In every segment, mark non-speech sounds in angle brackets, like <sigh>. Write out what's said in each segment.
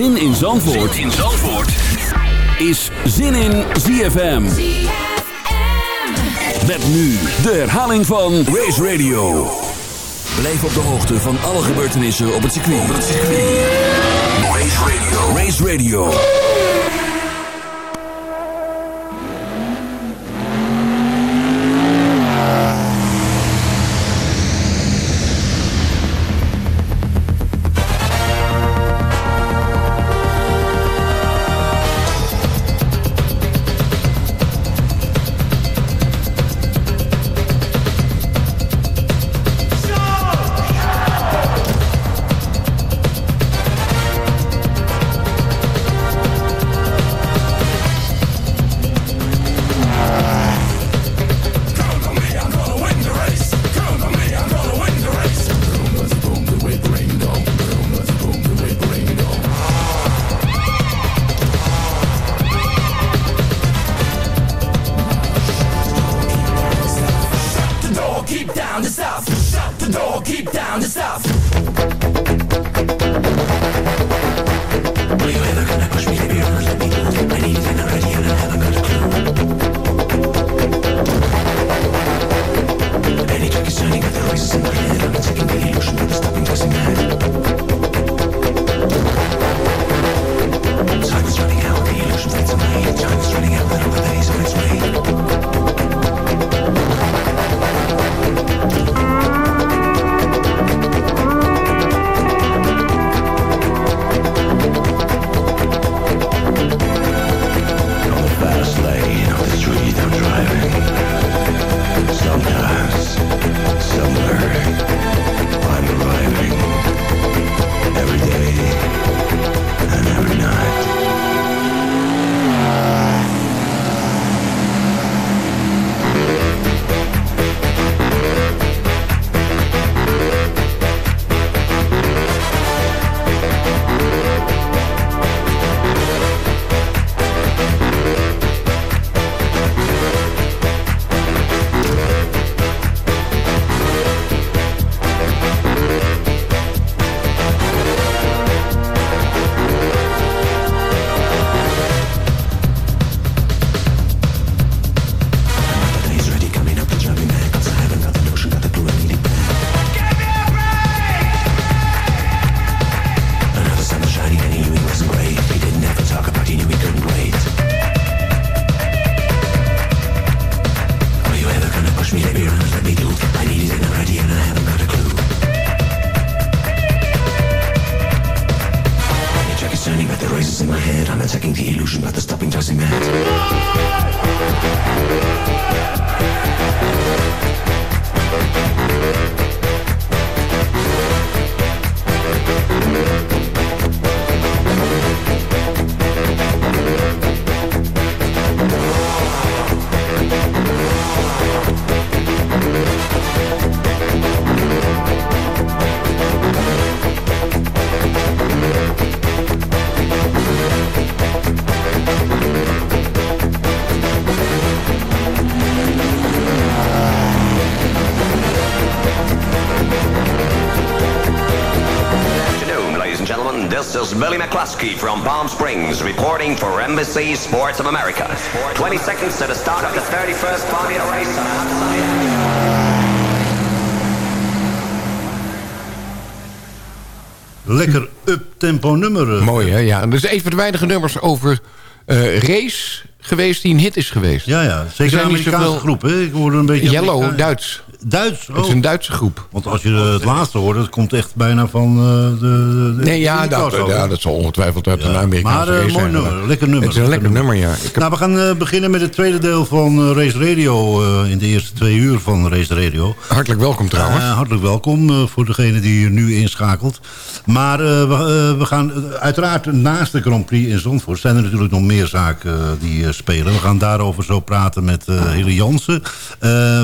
Zin in Zandvoort, zin in Zandvoort. is Zin in ZFM. Met nu de herhaling van Race Radio. Blijf op de hoogte van alle gebeurtenissen op het circuit. Race Radio. Race Radio. From Palm Springs, reporting for Embassy Sports of America. 20 seconds to the start of the 31st Formula race Lekker up-tempo nummer. Eh. Mooi, hè? Ja. Er zijn even de weinige nummers over uh, race geweest die een hit is geweest. Ja, ja. Zeker een Amerikaanse zoveel... groep, hè? Ik hoorde een beetje... Yellow, Duits. Duits? Het is een. Duitse groep. Want als je het laatste hoort, dat komt echt bijna van uh, de, de... Nee, ja, dat, ja, dat zal ongetwijfeld uit een Amerikaanse Maar uh, mooi nummer, lekker nummer. Het is een lekker nummer, ja. Nou, we gaan uh, beginnen met het tweede deel van Race Radio... in de eerste twee uur van Race Radio. Hartelijk welkom trouwens. hartelijk welkom voor degene die hier nu inschakelt. Maar we, we, gaan uiteraard naast de Grand Prix in Zandvoort... zijn er natuurlijk nog meer zaken die spelen. We gaan daarover zo praten met Hille Jansen.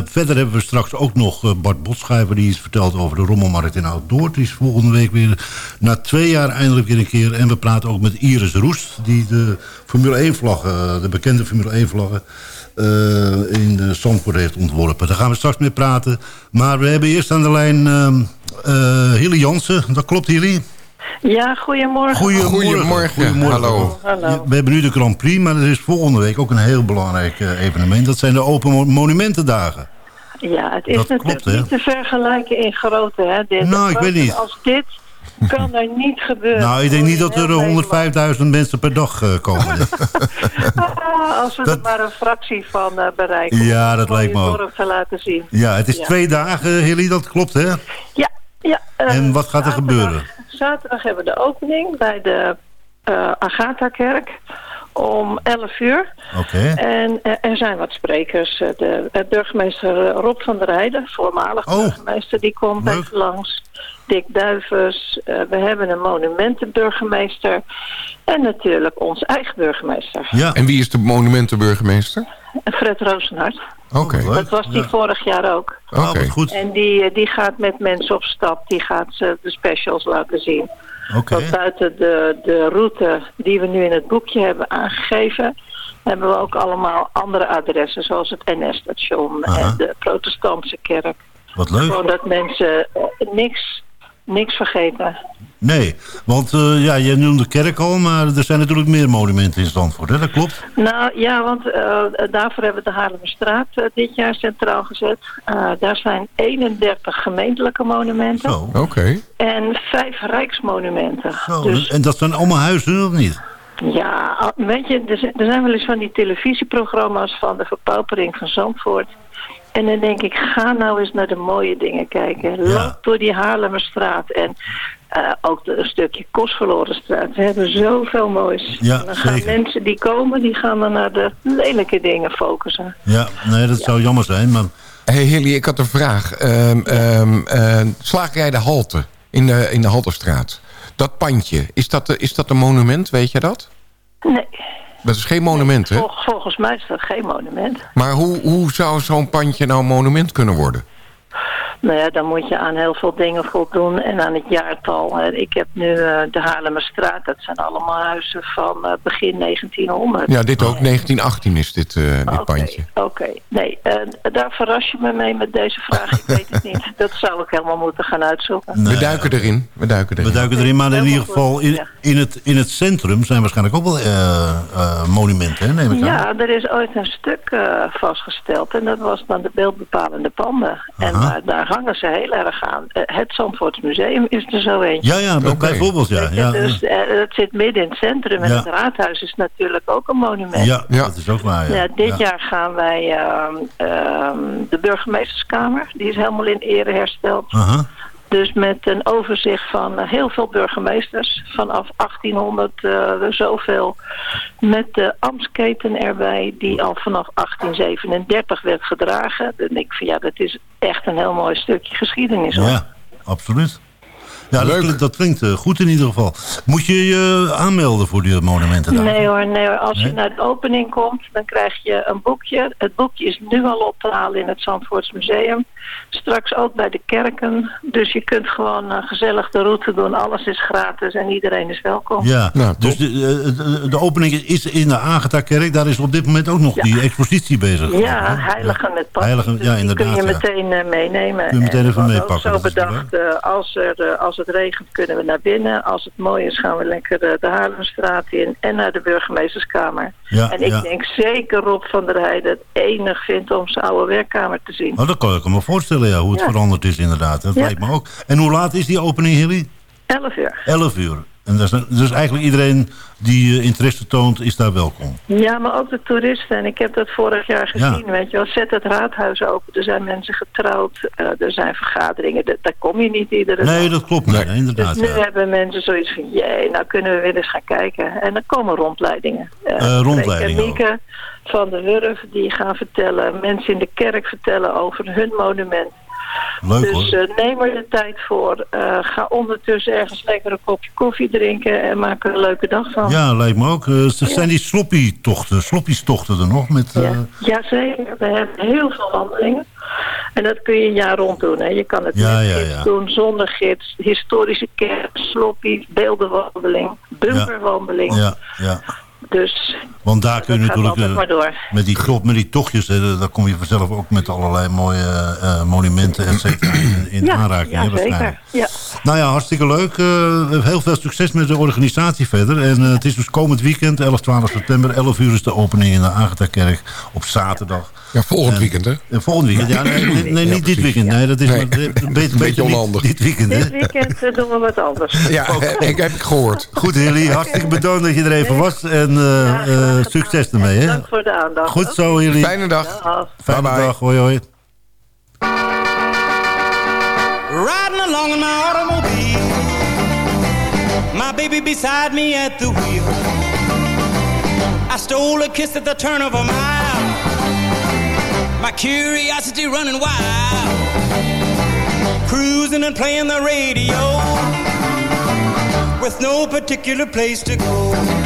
verder hebben we straks ook nog Bart Botschijver... die iets vertelt over de rommelmarkt in Oud-Noord. Die is volgende week weer na twee jaar eindelijk weer een keer. En we praten ook met Iris Roest... die de Formule 1-vlaggen, de bekende Formule 1-vlaggen... Uh, eh, in de Zandvoort heeft ontworpen. Daar gaan we straks mee praten. Maar we hebben eerst aan de lijn uh, uh, Hilly Jansen. Dat klopt, Hilly? Ja, goedemorgen. Goedemorgen. Hallo. Hallo. We hebben nu de Grand Prix, maar er is volgende week ook een heel belangrijk eh, evenement. Dat zijn de Open Mo- Monumentendagen. Ja, het is Dat natuurlijk klopt, niet te vergelijken in grootte. Hè, dit. Nou, ik weet niet. Als dit kan er niet gebeuren. Nou, ik denk niet dat er Heel Nederland. 105.000 mensen per dag eh, komen. <laughs> Ah, als we Dat- er maar een fractie van eh, bereiken. Ja, dat lijkt me ook. te laten zien. ja, het is Ja. twee dagen, Hilly, dat klopt, hè? Ja, ja. eh, En wat gaat er zaterdag- gebeuren? Zaterdag hebben we de opening bij de Agatha-kerk om 11 uur. Oké. En eh, er zijn wat sprekers. Eh, De eh, burgemeester Rob van der Rijden, voormalig Oh, burgemeester, die komt leuk. even langs. Dick Duivens, eh, we hebben een monumentenburgemeester. En natuurlijk onze eigen burgemeester, Ja, En wie is de monumentenburgemeester? Fred Roosenhart. Oké. Dat was die Ja. vorig jaar ook. Oké. goed. En die, die gaat met mensen op stap, die gaat ze de specials laten zien. Oké. Want buiten de, de route die we nu in het boekje hebben aangegeven... hebben we ook allemaal andere adressen, zoals het NS-station en de protestantse kerk. Wat leuk. Gewoon dat mensen eh, niks, niks vergeten. Nee, want eh, ja, je noemde de kerk al, maar er zijn natuurlijk meer monumenten in Zandvoort, hè? Dat klopt. Nou ja, want eh, daarvoor hebben we de Haarlemmerstraat eh, dit jaar centraal gezet. Eh, daar zijn 31 gemeentelijke monumenten Zo. Oké. en vijf rijksmonumenten. Zo, Dus En dat zijn allemaal huizen, of niet? Ja, weet je, er zijn, er zijn wel eens van die televisieprogramma's van de verpaupering van Zandvoort. En dan denk ik, ga nou eens naar de mooie dingen kijken. Loop Ja. door die Haarlemmerstraat en eh, ook de, een stukje Kostverlorenstraat. We hebben zoveel moois. Ja, dan gaan zeker. mensen die komen, die gaan dan naar de lelijke dingen focussen. Ja, nee, dat zou jammer zijn, maar... Hey Hilly, ik had een vraag. Ehm ehm eh, slagerij de Halte in de, in de Halterstraat. Dat pandje, is dat, is dat een monument, weet je dat? Nee, Dat is geen monument, hè? vol- volgens mij is dat geen monument. Maar hoe, hoe zou zo'n pandje nou een monument kunnen worden? Nou ja, dan moet je aan heel veel dingen voldoen en aan het jaartal. Ik heb nu eh, de Haarlemmerstraat, dat zijn allemaal huizen van eh, begin 1900. Ja, dit ook. 1918 is dit, eh, dit pandje. Oké, nee, eh, daar verras je me mee met deze vraag. Ik weet het niet. Dat zou ik helemaal moeten gaan uitzoeken. Nee, We duiken erin. We duiken erin. We duiken erin, maar in Helemaal ieder geval in, ja. in, het, in het centrum zijn waarschijnlijk ook wel eh, eh, monumenten, hè, neem ik aan. Ja, er is ooit een stuk eh, vastgesteld en dat was dan de beeldbepalende panden. En Aha. daar hangen ze heel erg aan. Eh, het Zandvoorts Museum is er zo eentje. Ja, ja, bijvoorbeeld, ja. Ja, dus eh, het zit midden in het centrum en Ja. het raadhuis is natuurlijk ook een monument. ja, Ja. dat is ook waar, ja. Ja, dit Ja. jaar gaan wij ehm, ehm, de burgemeesterskamer, die is helemaal in ere hersteld. Aha. Dus met een overzicht van eh, heel veel burgemeesters vanaf 1800 eh, zoveel. Met de ambtsketen erbij die al vanaf 1837 werd gedragen. Dan denk ik van ja, dat is echt een heel mooi stukje geschiedenis. hoor. Ja, absoluut. Ja, dat Leuk. klinkt, dat klinkt eh, goed in ieder geval. Moet je je aanmelden voor die monumenten daar? Nee hoor, nee hoor. Als Nee? je naar de opening komt, dan krijg je een boekje. Het boekje is nu al op te halen in het Zandvoorts Museum. Straks ook bij de kerken. Dus je kunt gewoon eh, gezellig de route doen. Alles is gratis en iedereen is welkom. Ja, Nou, dus de, eh, de, de opening is in de Agatha-kerk. Daar is op dit moment ook nog Ja. die expositie bezig. Ja, hè? heiligen met passie. Heiligen, Dus ja, die inderdaad. kun je meteen eh, meenemen. Kun je meteen En even we meepakken, zo bedacht, eh, als, er, eh, als het regent kunnen we naar binnen. Als het mooi is gaan we lekker eh, de Haarlemstraat in en naar de burgemeesterskamer. Ja, en ik ja. denk zeker Rob van der Heijden het enig vindt om zijn oude werkkamer te zien. Oh, dat kan ik me voorstellen, ja, hoe het Ja. veranderd is inderdaad. Dat Ja. lijkt me ook. En hoe laat is die opening, Hilly? 11 uur. 11 uur. En dat is, dus eigenlijk iedereen die eh, interesse toont, is daar welkom. Ja, maar ook de toeristen. En ik heb dat vorig jaar Ja. gezien. Weet je wel, zet het raadhuis open. Er zijn mensen getrouwd. eh, er zijn vergaderingen. Daar kom je niet iedere dag. Nee, dat klopt. Nee, Nee. inderdaad. Dus nu ja. hebben mensen zoiets van, jee, nou kunnen we weer eens gaan kijken. En dan komen rondleidingen. Eh, Eh, rondleidingen Mieke van de Wurf, die gaan vertellen, mensen in de kerk vertellen over hun monument. Leuk dus hoor. eh, neem er de tijd voor. Eh, ga ondertussen ergens lekker een kopje koffie drinken en maak er een leuke dag van. Ja, lijkt me ook. Eh, er zijn die sloppy-tochten, sloppies-tochten er nog. Met, eh, Ja. Jazeker, we hebben heel veel wandelingen. En dat kun je een jaar rond doen. Hè. Je kan het Ja, met ja, gids ja. doen, zonder gids. Historische kerk, sloppy, beeldenwandeling, bumperwandeling. ja, ja. Dus Want daar kun je natuurlijk... eh, door. Met die, top, met die tochtjes, hè, daar kom je vanzelf ook met allerlei mooie eh, monumenten et cetera, in, in Ja, aanraking. ja hè, zeker. Ja. Nou ja, hartstikke leuk. Uh, heel veel succes met de organisatie verder. En uh, het is dus komend weekend, 11, 12 september. 11 uur is de opening in de Agatha-kerk op zaterdag. Ja, volgend weekend, hè? Uh, volgend weekend, ja. Nee, nee, nee niet dit weekend. Nee, dat is nee. maar, een beetje, beetje onhandig. Dit weekend, hè? Dit weekend doen we wat anders. Ja, <laughs> ik heb ik gehoord. Goed, Hilly. Hartstikke bedankt dat je er even was. En ja, succes ermee, hè? Dank voor de aandacht. Goed zo, Hilly. Fijne dag. Fijne bye dag. Hoi, hoi. Riding along in my automobile My baby beside me at the wheel I stole a kiss at the turn of a mile My curiosity running wild Cruising and playing the radio With no particular place to go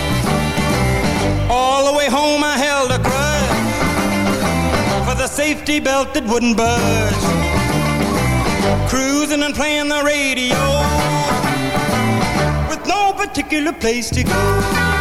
Safety belt that wouldn't budge. Cruising and playing the radio. With no particular place to go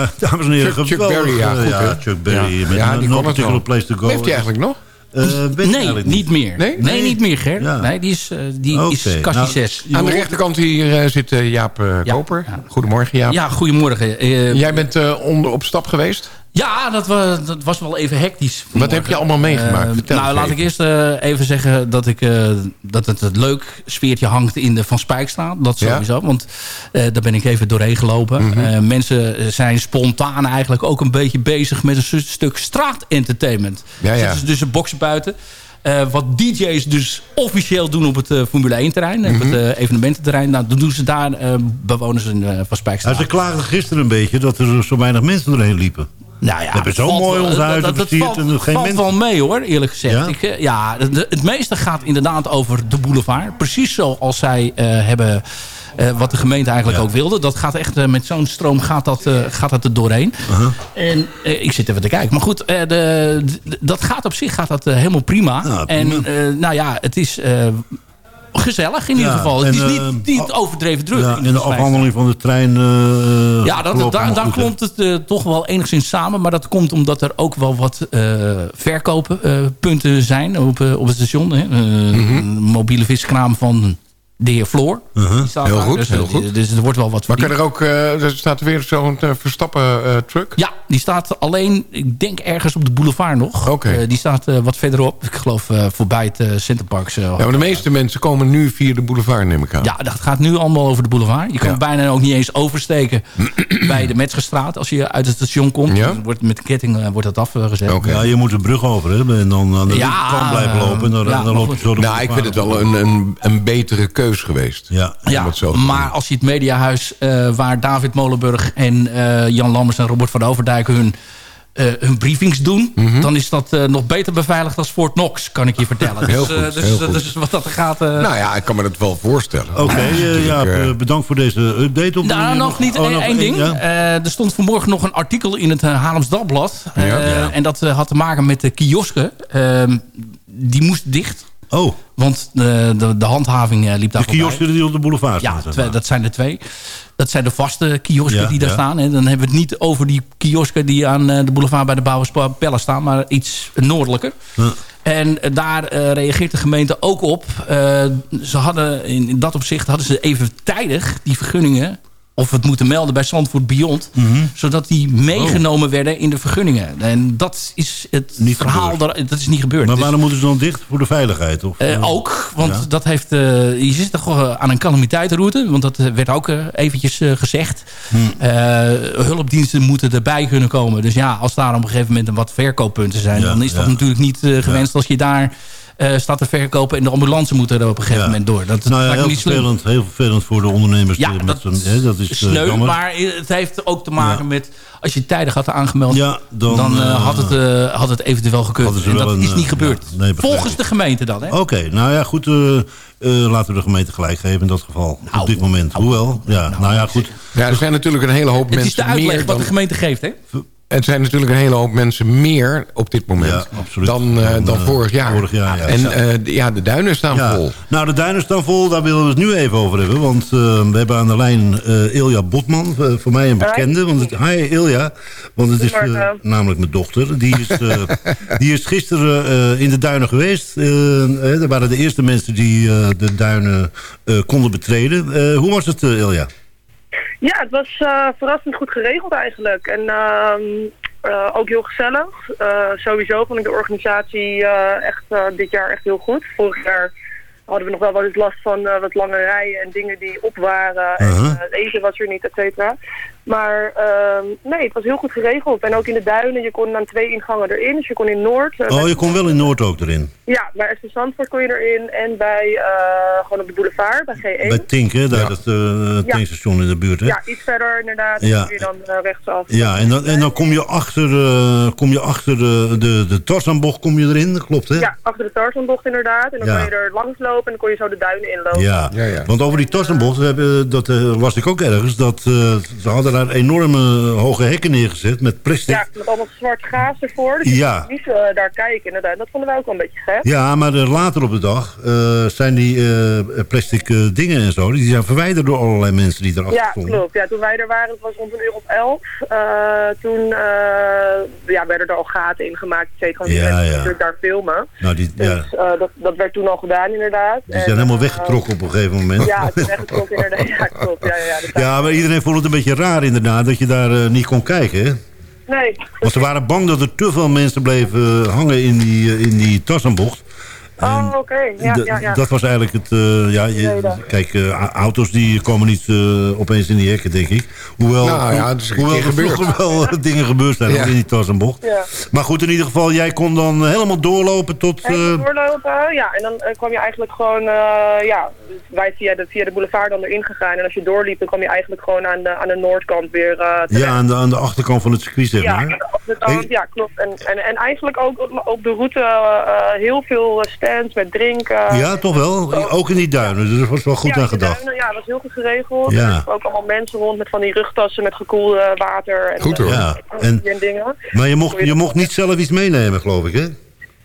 Ja, dames en heren. Chuck, Chuck Berry, ja. Goed, ja, Chuck Berry. Ja. Met ja, die no particular place to go. Heeft hij eigenlijk nog? Uh, nee, niet meer. Nee? nee, niet meer, Ger. Ja. Nee, die is, uh, die okay. is kassie nou, 6. Aan de rechterkant hier uh, zit Jaap Koper. Ja. Goedemorgen, Jaap. Ja, goedemorgen. Jij bent onder op stap geweest? Ja, dat was, dat was wel even hectisch. Wat heb je allemaal meegemaakt? Uh, nou, laat ik eerst uh, even zeggen dat, ik, uh, dat het een leuk sfeertje hangt in de Van Spijkstraat. Dat sowieso, ja? want daar ben ik even doorheen gelopen. Mm -hmm. mensen zijn spontaan eigenlijk ook een beetje bezig met een stuk straatentertainment. Ja, ja. Zitten dus een boksen buiten. Uh, wat DJ's dus officieel doen op het uh, Formule 1 terrein. Mm -hmm. Op het uh, evenemententerrein. Nou, dan doen ze daar bewoners in, van Spijkstraat. Nou, ze klaagden gisteren een beetje dat er zo weinig mensen doorheen liepen. Nou ja, we hebben zo mooi ons huis dat, dat, en geen valt wel mee hoor, eerlijk gezegd. Ja, ik, uh, ja het meeste gaat inderdaad over de boulevard. Precies zoals zij uh, hebben... Uh, wat de gemeente eigenlijk ja. ook wilde. Dat gaat echt, uh, met zo'n stroom gaat dat, uh, gaat dat er doorheen. Uh -huh. En ik zit even te kijken. Maar goed, de, de, dat gaat op zich gaat dat, helemaal prima. Ja, prima. En nou ja, het is gezellig in ieder geval. het is niet, uh, niet overdreven druk. Ja, in de afhandeling van de trein... Uh, ja, dat, daar, daar klopt het uh, toch wel enigszins samen. Maar dat komt omdat er ook wel wat verkooppunten zijn op, op het station. Hè. Mm -hmm. Een mobiele viskraam van de heer Floor. Uh-huh. Heel daar. goed, dus, heel eh, goed. Dus er wordt wel wat Maar kan er ook, eh, er staat weer zo'n eh, Verstappen eh, truck? Ja, die staat alleen, ik denk ergens op de boulevard nog. Oké. Eh, die staat eh, wat verderop. Ik geloof eh, voorbij het uh, Centerparks. Ja, maar de meeste mensen komen nu via de boulevard, neem ik aan. Ja, dat gaat nu allemaal over de boulevard. Je kan Ja. bijna ook niet eens oversteken <clears throat> bij de Metzgerstraat als je uit het station komt. Ja? Dan wordt met de ketting wordt dat afgezet. Oké. Ja, je moet de brug over hebben en dan aan de Ja, blijven lopen. En dan, ja, dan loop je zo de Nou, ik vind het wel een, een, een betere keus geweest. Ja, Ja, maar als je het mediahuis eh, waar David Molenburg en eh, Jan Lammers en Robert van Overdijk hun, eh, hun briefings doen... Mhm. dan is dat eh, nog beter beveiligd als Fort Knox, kan ik je vertellen. <laughs> Heel dus, goed, dus, heel goed. wat dat gaat... eh, Nou ja, ik kan me dat wel voorstellen. Oké, eh, bedankt voor deze update. Op Nou, nog niet Oh, één ding. ja? Eh, er stond vanmorgen nog een artikel in het uh, Haarlems Dagblad. Eh, Ja. Ja. En dat had te maken met de kiosken. Ehm, die moest dicht. Oh, Want de, de, de handhaving eh, liep daar de kiosken die op de boulevard staan. Ja, twee- dat zijn er twee. Dat zijn de vaste kiosken Ja, die daar ja. staan. Hè. Dan hebben we het niet over die kiosken die aan eh, de boulevard bij de Bouwerspellen staan. Maar iets noordelijker. Ja. En eh, daar reageert de gemeente ook op. Ze hadden in, in dat opzicht hadden ze even tijdig die vergunningen of het moeten melden bij Zandvoort Beyond. Mhm. Zodat die meegenomen werden in de vergunningen. En dat is het Niet verhaal. daar- Dat is niet gebeurd. Maar Dus- waarom moeten ze dan dicht? Voor de veiligheid? Of, eh, eh, ook, want ja. dat heeft, eh, je zit toch wel aan een calamiteitenroute. Want dat eh, werd ook eh, eventjes eh, gezegd. Hm. Eh, hulpdiensten moeten erbij kunnen komen. Dus ja, als daar op een gegeven moment wat verkooppunten zijn... Ja, dan is dat ja. natuurlijk niet eh, gewenst als je daar eh, staat te verkopen... en de ambulance moet er op een gegeven Ja. moment door. Dat, nou ja, heel niet vervelend, heel vervelend voor de ondernemers. Ja, met dat, zo'n- hè, dat is eh, sneu, jammer. maar het heeft ook te maken Ja. met... als je tijdig had aangemeld, Ja, dan, dan, eh, had, het, eh, had het eventueel gekund. En dat een, is niet gebeurd. ja, nee, begrijp Volgens de gemeente dan, hè? Oké, nou ja, goed. eh, eh, laten we de gemeente gelijk geven in dat geval. Nou, op dit moment. Hoewel, ja, nou, ja, goed. Ja, er zijn natuurlijk een hele hoop Het is de mensen uitleg meer wat de gemeente geeft, hè? Er zijn natuurlijk een hele hoop mensen meer op dit moment Ja, absoluut. dan, eh, Dan, dan eh, vorig jaar. vorig jaar, ja. En eh, ja, de duinen staan Ja. vol. Nou, de duinen staan vol, daar willen we het nu even over hebben. Want eh, we hebben aan de lijn eh, Ilja Botman, voor mij een bekende. Want het, hi Ilja, want het is namelijk mijn dochter. Die is, eh, <laughs> die is gisteren eh, in de duinen geweest. Er waren de eerste mensen die eh, de duinen eh, konden betreden. Eh, hoe was het, eh, Ilja? Ja, het was eh, verrassend goed geregeld eigenlijk. En eh, ook heel gezellig. Eh, sowieso vond ik de organisatie echt dit jaar echt heel goed. Vorig jaar hadden we nog wel wat eens last van wat lange rijen en dingen die op waren. Uh-huh. En het eten was er niet, et cetera. Maar ehm, nee, het was heel goed geregeld. En ook in de duinen, je kon aan twee ingangen erin. Dus je kon in Noord. eh, Oh, je kon wel in Noord ook erin. Ja, bij SV Zandvoort kon je erin. En bij, eh, gewoon op de boulevard, bij G1. Bij Tink, hè? Daar Ja. dat eh Ja. tankstation in de buurt, hè? Ja, iets verder inderdaad. Ja. Je dan eh, rechtsaf. Ja, en dan, en dan kom je achter, eh, kom je achter de, de, de Tarzanbocht kom je erin, dat klopt hè? Ja, achter de Tarzanbocht inderdaad. En dan Ja. kon je er langs lopen en dan kon je zo de duinen inlopen. Ja. Ja, ja. want over die Tarzanbocht, dat eh, las ik ook ergens, dat eh, ze hadden daar enorme hoge hekken neergezet met plastic. Ja, met allemaal zwart gaas ervoor. Dus je Ja. kon niet eh, daar kijken inderdaad. Dat vonden wij ook wel een beetje gek. Ja, maar eh, later op de dag eh, zijn die plastic dingen en zo, die zijn verwijderd door allerlei mensen die erachter Ja, stonden. klopt. Ja, toen wij er waren, het was rond een uur of elf. toen ja, werden er al gaten in gemaakt. et cetera. Want Ja, mensen ja. daar filmen. Nou, die, Dus ja, dat, dat werd toen al gedaan inderdaad. die zijn helemaal weggetrokken op een gegeven moment. Ja, het is weggetrokken inderdaad. Ja, klopt. Ja, ja, ja, <laughs> Ja, maar iedereen vond het een beetje raar inderdaad, dat je daar eh, niet kon kijken, hè? Nee, Want ze waren bang dat er te veel mensen bleven hangen in die, eh, in die Tarzanbocht. Oh, oké. Ja, ja, ja. Dat was eigenlijk het... eh, ja, je- kijk, eh, auto's die komen niet eh, opeens in die hekken, denk ik. Hoewel, Nou ja, is <laughs> hoewel er gebeurd. vroeger wel dingen gebeurd zijn Ja. in die Tarzanbocht. Ja. Maar goed, in ieder geval, jij kon dan helemaal doorlopen tot... En eh, doorlopen, ja. En dan kwam je eigenlijk gewoon, eh, ja, wij via de, via de boulevard dan erin gegaan. En als je doorliep, dan kwam je eigenlijk gewoon aan de, aan de noordkant weer uh, ja, aan de, aan de achterkant van het circuit, zeg Ja, maar. aan de achterkant, Hey. ja, klopt. En, en, en eigenlijk ook op, op de route eh, heel veel met drinken. Ja, toch wel. Ook in die duinen, dus er was wel goed ja, aan gedacht. duinen, ja, dat was heel goed geregeld. Ja. Er liepen ook allemaal mensen rond met van die rugtassen met gekoelde water. En, Goed, hoor. Ja, en, en- en dingen. Maar je mocht, je mocht niet zelf iets meenemen, geloof ik, hè?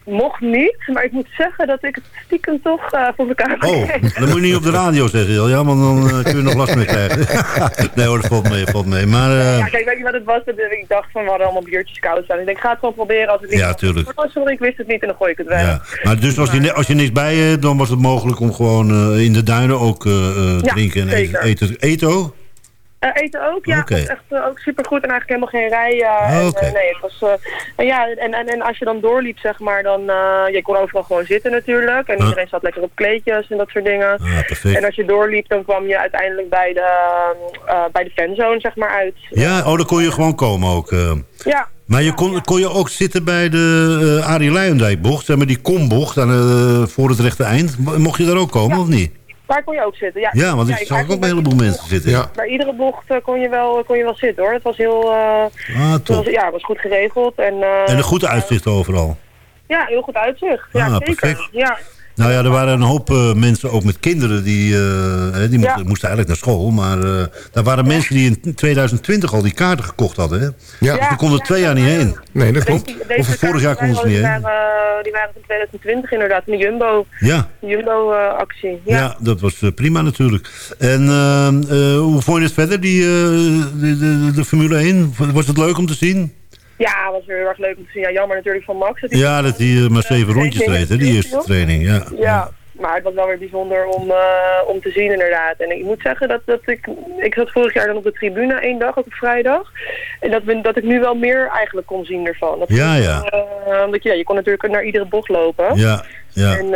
Mocht niet, maar ik moet zeggen dat ik het stiekem toch uh, voor elkaar heb Oh, <laughs> dan moet je niet op de radio zeggen, ja, want dan uh, kun je nog last mee krijgen. <laughs> nee hoor, dat valt mee, valt mee. Maar, uh... Ja, kijk, weet je wat het was? Ik dacht van, we hadden allemaal biertjes koud staan. Ik denk, ga het gewoon proberen als het niet... Ja, tuurlijk. Oh, sorry, ik wist het niet en dan gooi ik het weg. Ja. Maar dus als je, als je niks bij je dan was het mogelijk om gewoon in de duinen ook drinken en eten, eten. Eten uh, eten ook, ja. Okay. Het was echt uh, ook supergoed en eigenlijk helemaal geen rij. Uh, okay. en, nee, het was, ja, en, en, en als je dan doorliep, zeg maar, dan, je kon overal gewoon zitten natuurlijk. En iedereen zat lekker op kleedjes en dat soort dingen. Ah, en als je doorliep, dan kwam je uiteindelijk bij de, bij de fanzone, zeg maar, uit. Ja, oh, dan kon je gewoon komen ook. Ja. Maar je kon, kon je ook zitten bij de uh, Arie Luijendijk-bocht, zeg maar die kombocht aan, voor het rechte eind. Mocht je daar ook komen, ja. of niet? Daar kon je ook zitten, ja. Ja, want ik zag ook een heleboel mensen zitten. Ja. Bij iedere bocht uh, kon, je wel, kon je wel zitten hoor. Het was heel... Uh, ah, top. Was, ja, het was goed geregeld. En, en een goed uitzicht overal. Ja, heel goed uitzicht. Ja, ah, zeker. Perfect. Ja. Nou ja, er waren een hoop uh, mensen, ook met kinderen, die, uh, die moesten, ja. moesten, eigenlijk naar school. Maar uh, daar waren mensen die in 2020 al die kaarten gekocht hadden. Hè? Ja. Dus die konden twee jaar niet heen. Nee, dat klopt. Deze, deze of vorig jaar konden ze niet heen. Waren, die waren van 2020 inderdaad, in de Jumbo, ja. Jumbo-actie. Ja. ja. dat was prima natuurlijk. En hoe vond je het verder, die, de, de, de Formule 1? Was het leuk om te zien? Ja, was weer heel erg leuk om te zien. Ja, jammer natuurlijk van Max. Dat ja, dat hij uh, maar zeven rondjes reed, hè, die eerste training. Ja. ja, maar het was wel weer bijzonder om, uh, om te zien inderdaad. En ik moet zeggen dat, dat ik... Ik zat vorig jaar dan op de tribune één dag, op vrijdag. En dat, we, dat ik nu wel meer eigenlijk kon zien ervan. Dat ja, ja. Uh, ja. Je kon natuurlijk naar iedere bocht lopen. Ja, ja. En,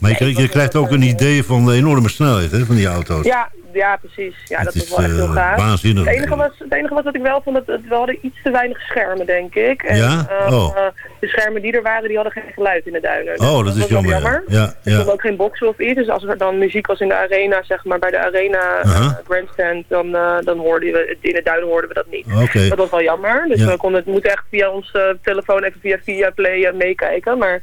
maar je, je krijgt ook een idee van de enorme snelheid hè, van die auto's. Ja, ja, precies. Ja, dat is was wel echt heel gaaf. waanzinnig. Het enige, was, het enige was dat ik wel vond dat, dat we hadden iets te weinig schermen, denk ik. En, ja? Oh. Uh, de schermen die er waren, die hadden geen geluid in de duinen. Oh, dat, dat is jammer. jammer. Ja, ja. Er stond ook geen boxen of iets. Dus als er dan muziek was in de arena, zeg maar, bij de arena -huh. uh, grandstand, dan, dan hoorden we, in de duinen hoorden we dat niet. Okay. Dat was wel jammer. Dus Ja. we konden het moeten echt via onze telefoon even via via play meekijken. Maar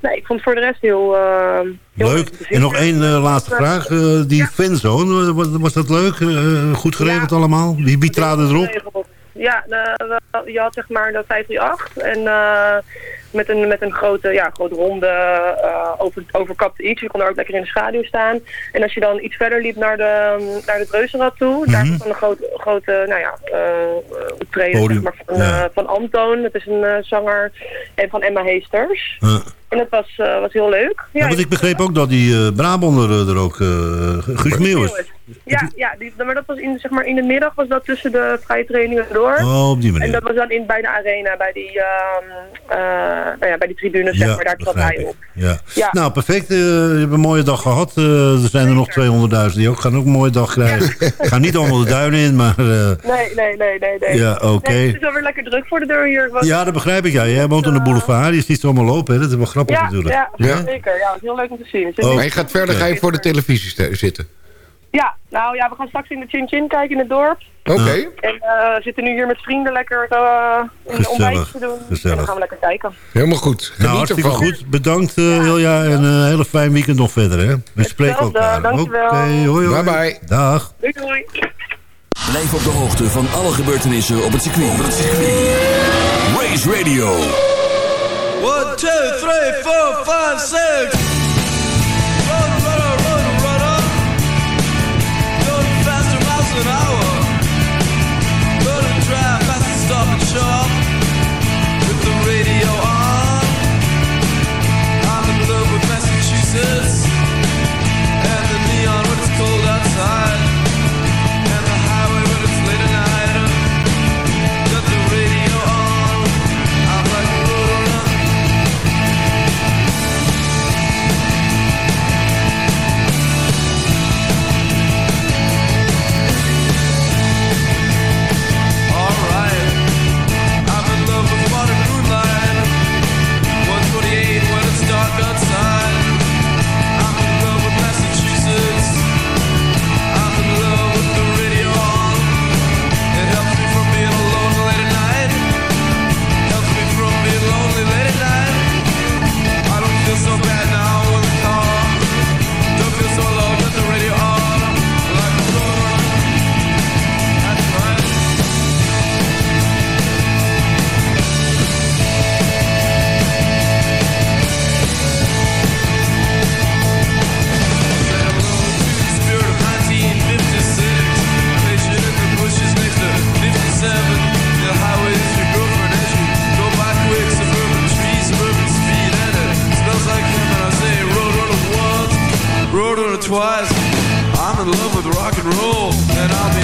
nee, ik vond het voor de rest heel, heel Leuk. En nog één uh, laatste vraag. Uh, die Ja. fanzone, was, was dat leuk? Uh, goed geregeld Ja. allemaal? Wie, wie traden erop? Ja, je had zeg maar de 538 en eh, met, een, met een grote, ja, grote ronde eh over, overkapte iets. Je kon daar ook lekker in de schaduw staan. En als je dan iets verder liep naar de, naar de Dreuzenrad toe, daar Mhm. was dan een grote, grote nou ja, eh optreden zeg maar, van, ja. eh, van Antoon, dat is een eh, zanger, en van Emma Heesters. En dat was, eh, was heel leuk. ja, want ik begreep ook dat die uh, Brabander uh, er ook... Uh, Guus Meeuwis. Ja, ja die, maar dat was in, zeg maar, in de middag was dat tussen de vrije trainingen door. Oh, op die manier. En dat was dan in, bij de arena, bij die, ehm eh, nou ja, bij die tribunes, zeg maar, daar trad begrijp hij op. Ja. Ja. Nou, perfect. Je hebt een mooie dag gehad. Er zijn er nog 200.000 die ook gaan ook een mooie dag krijgen. gaan niet allemaal de duinen in, maar... Nee, nee, nee, nee. nee. Ja, oké. Nee, het is wel weer lekker druk voor de deur hier. Ja, dat begrijp ik. Ja. Jij woont aan de boulevard. Je ziet ze allemaal lopen. Hè. Dat is wel grappig ja, natuurlijk. ja, Ja? zeker. Ja, heel leuk om te zien. Oh. Maar je gaat verder, ga je voor de televisie zitten. Ja, nou ja, we gaan straks in de Chin Chin kijken in het dorp. Oké. En eh, we zitten nu hier met vrienden lekker uh, een Gezellig, ontbijtje te doen. gezellig. En dan gaan we lekker kijken. Helemaal goed. Nou, Geniet hartstikke ervan. goed. Bedankt, uh, Hilja. En een hele fijn weekend nog verder. Hè. We spreken elkaar. Oké, dankjewel. hoi, hoi. Bye bye. Dag. Doei doei. Blijf op de hoogte van alle gebeurtenissen op het circuit. Race Radio. One, two, three, four, five, six. twice. I'm in love with rock and roll, and I'll be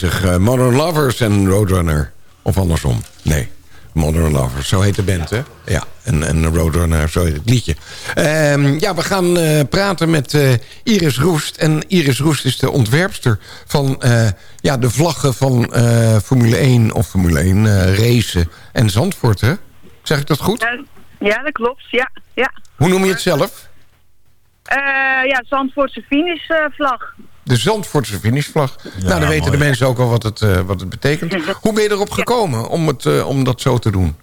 bezig. Eh, Modern Lovers en Roadrunner. Of andersom. Nee. Modern Lovers, zo heet de band, hè? Ja, en, en Roadrunner, zo heet het liedje. Ehm, ja, we gaan eh, praten met eh, Iris Roest. En Iris Roest is de ontwerpster van ja, de vlaggen van Formule 1 of Formule 1 eh, racen en Zandvoort, hè? Zeg ik dat goed? Ja, dat klopt. Ja, ja. Hoe noem je het zelf? Ja, Zandvoortse finishvlag. De Zandvoortse finishvlag. nou, dan weten mooi. de mensen ook al wat het, eh, wat het betekent. Hoe ben je erop gekomen om, het, eh, om dat zo te doen?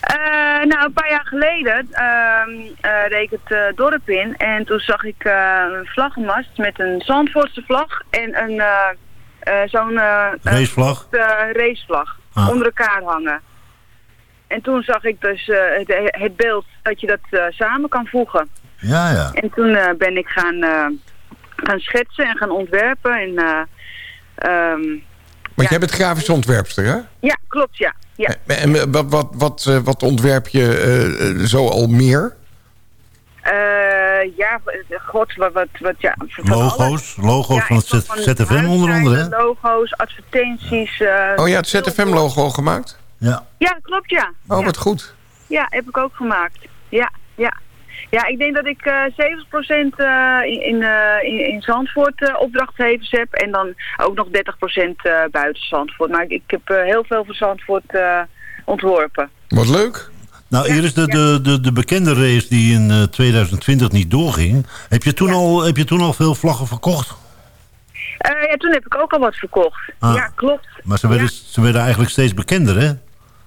Eh, nou, een paar jaar geleden ehm, eh, reed ik het dorp in en toen zag ik eh, een vlaggenmast met een Zandvoortse vlag en een eh, eh, zo'n eh, Racevlag? racevlag Ah. onder elkaar hangen. En toen zag ik dus eh, het, het beeld dat je dat eh, samen kan voegen. Ja, ja. En toen eh, ben ik gaan, eh, gaan schetsen en gaan ontwerpen. En, eh, ehm, Want jij bent grafisch ontwerpster, hè? ja, klopt, ja. ja. En eh, wat, wat, wat, eh, wat ontwerp je zo al meer? Eh, ja, god, wat, wat, wat ja. van alles. Logo's, logo's Ja, van het van ZFM onder andere, hè? Logo's, advertenties. eh, Oh ja, het ZFM-logo al gemaakt? Ja. Ja, dat klopt, ja. Oh, ja. wat goed. Ja, heb ik ook gemaakt. Ja, ja. Ja, ik denk dat ik eh 70% eh, in, in, eh, in, in Zandvoort eh, opdrachtgevers heb. En dan ook nog 30% eh, buiten Zandvoort. Maar ik, ik heb eh, heel veel voor Zandvoort eh, ontworpen. Wat leuk. Nou, hier is de, de, de, de bekende race die in eh, 2020 niet doorging. Heb je, toen al, heb je toen al veel vlaggen verkocht? Eh, ja, toen heb ik ook al wat verkocht. Ah. Ja, klopt. Maar ze werden, ze werden eigenlijk steeds bekender, hè?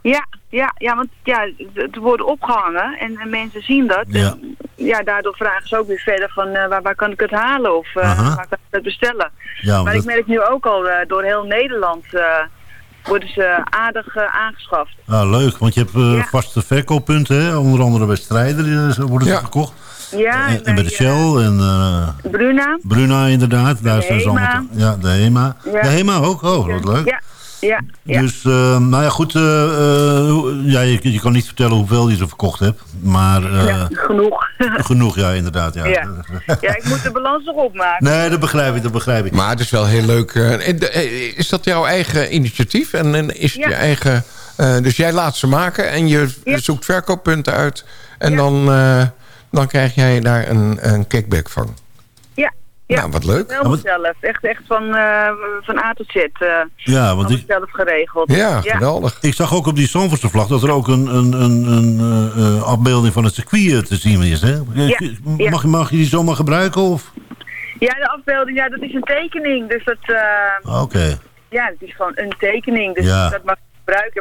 Ja, ja, ja want ja, het worden opgehangen en, en mensen zien dat. Ja. En, ja, daardoor vragen ze ook weer verder van eh, waar, waar kan ik het halen of eh, waar kan ik het bestellen. Ja, want maar ik merk nu ook al eh, door heel Nederland eh, worden ze aardig aangeschaft. Ah, leuk, want je hebt Ja. vaste verkooppunten, hè? Onder andere bij Strijder worden ze Ja. verkocht. Ja, En, en bij de Shell en eh, Bruna. Bruna inderdaad. Daar De zijn ze allemaal... Ja, de HEMA. Ja. De HEMA ook? Oh, wat leuk. Ja. Dus, eh, nou ja, goed. eh, eh, ja, je, je kan niet vertellen hoeveel je ze verkocht hebt. Maar eh, ja, genoeg. <laughs> genoeg, ja, inderdaad. Ja. ja. ja, ik moet de balans nog opmaken. Nee, dat begrijp ik, dat begrijp ik. Maar het is wel heel leuk. Is dat jouw eigen initiatief? En, en is het Ja. je eigen... eh, dus jij laat ze maken en je Ja. zoekt verkooppunten uit. En Ja. dan, eh, dan krijg jij daar een, een kickback van. Ja. Nou, wat leuk. Helemaal zelf. Echt, echt van, eh, van A tot Z. eh Ja, want ik, zelf geregeld. Ja, geweldig. ik zag ook op die Zandvoortse vlag dat er ook een, een, een, een eh, eh, afbeelding van het circuit te zien is. Hè? ja. Mag, mag je die zomaar gebruiken? Of? Ja, de afbeelding, ja, dat is een tekening. Dus dat, eh, Oké. ja, het is gewoon een tekening. Dus Ja. dat mag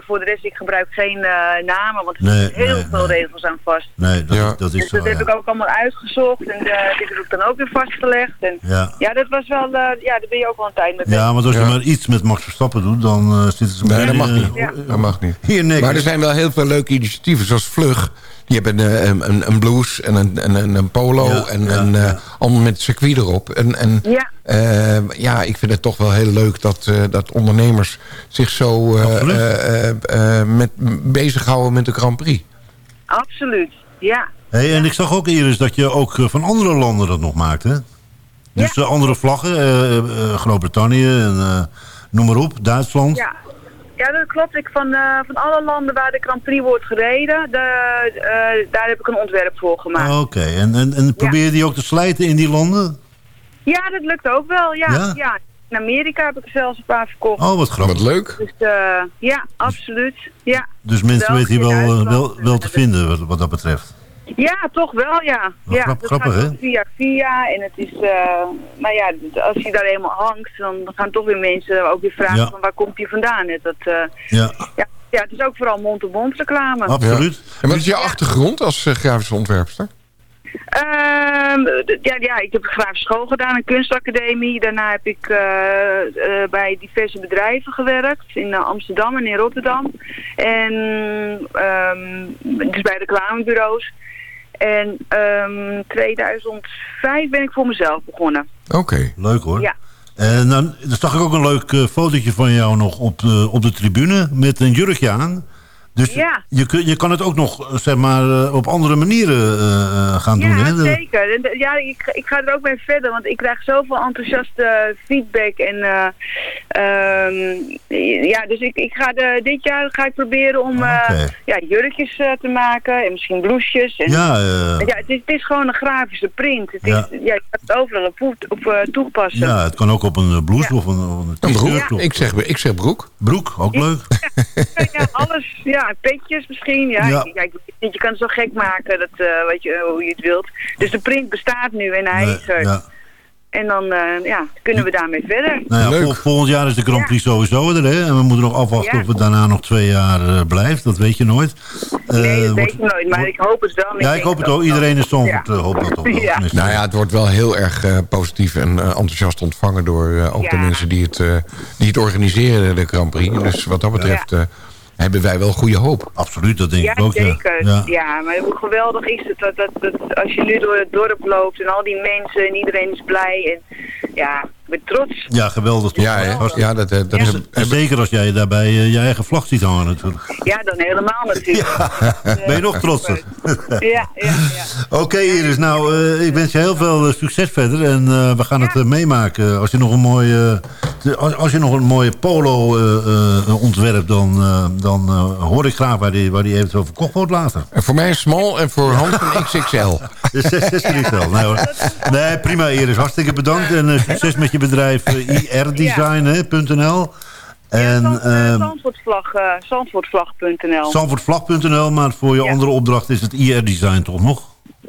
Voor de rest, ik gebruik geen eh, namen, want er Nee, zitten heel nee, veel nee. regels aan vast. Nee, dat, Ja. dat is Dus zo, dat heb ja. ik ook allemaal uitgezocht en eh, dit heb ik dan ook weer vastgelegd. En, Ja. ja, dat was wel, eh, ja, daar ben je ook wel een tijd mee bezig. Ja, want als je maar iets met Max Verstappen doet, dan eh, zitten ze Nee, dat mag niet. Ja. Dat mag niet. Hier niks. Maar er zijn wel heel veel leuke initiatieven, zoals Vlug. Die hebben eh, een, een, een blues en een, en een, een polo Ja, en ja, een, eh, ja. allemaal met circuit erop. En, en Ja. eh, ja, ik vind het toch wel heel leuk dat, eh, dat ondernemers zich zo eh, eh, eh, eh, met, bezighouden met de Grand Prix. Absoluut, ja. Hey, en ik zag ook eerst dat je ook van andere landen dat nog maakt, hè? Dus andere vlaggen, Groot-Brittannië en eh, noem maar op, Duitsland. Ja, ja, dat klopt. Ik van, eh, van alle landen waar de Grand Prix wordt gereden, de, eh, daar heb ik een ontwerp voor gemaakt. Oké, en, en, en probeer je die ook te slijten in die landen? Ja, dat lukt ook wel, ja. Ja? ja. In Amerika heb ik er zelfs een paar verkocht. Oh, wat grappig. Wat leuk. Dus eh, ja, absoluut. Ja. Dus mensen weten hier wel, wel, te vinden wat, wat dat betreft. Ja, toch wel, ja. Ja grap- dat grappig, gaat hè? ook via via. En het is, eh, nou ja, als je daar eenmaal hangt, dan gaan toch weer mensen ook weer vragen Ja. van waar komt je vandaan? Dat, eh, Ja, ja, ja, het is ook vooral mond-op-mond reclame. absoluut. En wat is je achtergrond als eh, grafische ontwerpster? Ehm, ja, ja, ik heb een grafische school gedaan, een kunstacademie. Daarna heb ik eh, eh, bij diverse bedrijven gewerkt in Amsterdam en in Rotterdam. En ehm, dus bij reclamebureaus. En ehm 2005 ben ik voor mezelf begonnen. Oké. Leuk hoor. Ja. En dan, dan zag ik ook een leuk eh, fotootje van jou nog op de, op de tribune met een jurkje aan. Dus Ja. je, kun- je kan het ook nog eh, zeg maar, eh, op andere manieren eh, eh, gaan doen. Ja, Hè? Zeker. Ja, ik, ik ga er ook mee verder, want ik krijg zoveel enthousiaste feedback. En, eh, ehm, ja, dus ik, ik ga de, dit jaar ga ik proberen om eh, Oké. ja, jurkjes eh, te maken en misschien blouses. En, Ja, ja het, is, het is gewoon een grafische print. Het Ja. is, ja, je kan het overal op, op eh, toepassen. ja, het kan ook op een blouse Ja. of een, of een Een broek? Ik, zeg, ik zeg broek. Broek, ook leuk. <laughs> Ja, alles. Ja, petjes misschien. Ja. Niet, je kan het zo gek maken dat, eh, weet je, hoe je het wilt. Dus de print bestaat nu en hij Nee, is er. ja. En dan eh, ja, kunnen we daarmee verder. Nou ja, Leuk. vol- volgend jaar is de Grand Prix sowieso er. Hè? En we moeten nog afwachten Ja. of het daarna nog twee jaar eh, blijft. Dat weet je nooit. Nee, Eh, dat weet wordt- ik nooit, maar ik hoop het wel. Ja, ik hoop het ook. Iedereen is zo Ja. uh, hoopt dat. Ja. Nou ja, het wordt wel heel erg eh, positief en eh, enthousiast ontvangen... door eh, ook de mensen die het, eh, die het organiseren, de Grand Prix. Dus wat dat betreft eh, hebben wij wel goede hoop. Absoluut, dat denk Ja, ik ook. zeker. Ja. Ja. maar hoe geweldig is het dat, dat, dat als je nu door het dorp loopt en al die mensen en iedereen is blij. En ja, ben trots. Ja, geweldig. toch? Ja? Hartstikke- ja dat, eh, dat Ja. heb- En zeker als jij daarbij eh, je eigen vlag ziet hangen natuurlijk. Ja, dan helemaal natuurlijk. <laughs> Ben je nog trotser? Ja, ja, ja. Oké Iris, nou eh, ik wens je heel veel succes verder. En eh, we gaan het Ja. meemaken. Als je nog een mooie, als, als je nog een mooie polo eh, eh, ontwerpt, dan, eh, dan eh, hoor ik graag waar die, waar die eventueel verkocht wordt later. en voor mij is small en voor Hans een XXL. Dus <laughs> zes, zes keer niet wel. Nee, hoor. nee, prima Iris. Hartstikke bedankt. En succes met je bedrijf eh, <laughs> irdesign.nl. En Zand- eh, ehm Zandvoortvlag, eh, Zandvoortvlag.nl. Zandvoortvlag.nl, maar voor je Ja. andere opdracht is het IR-design toch nog?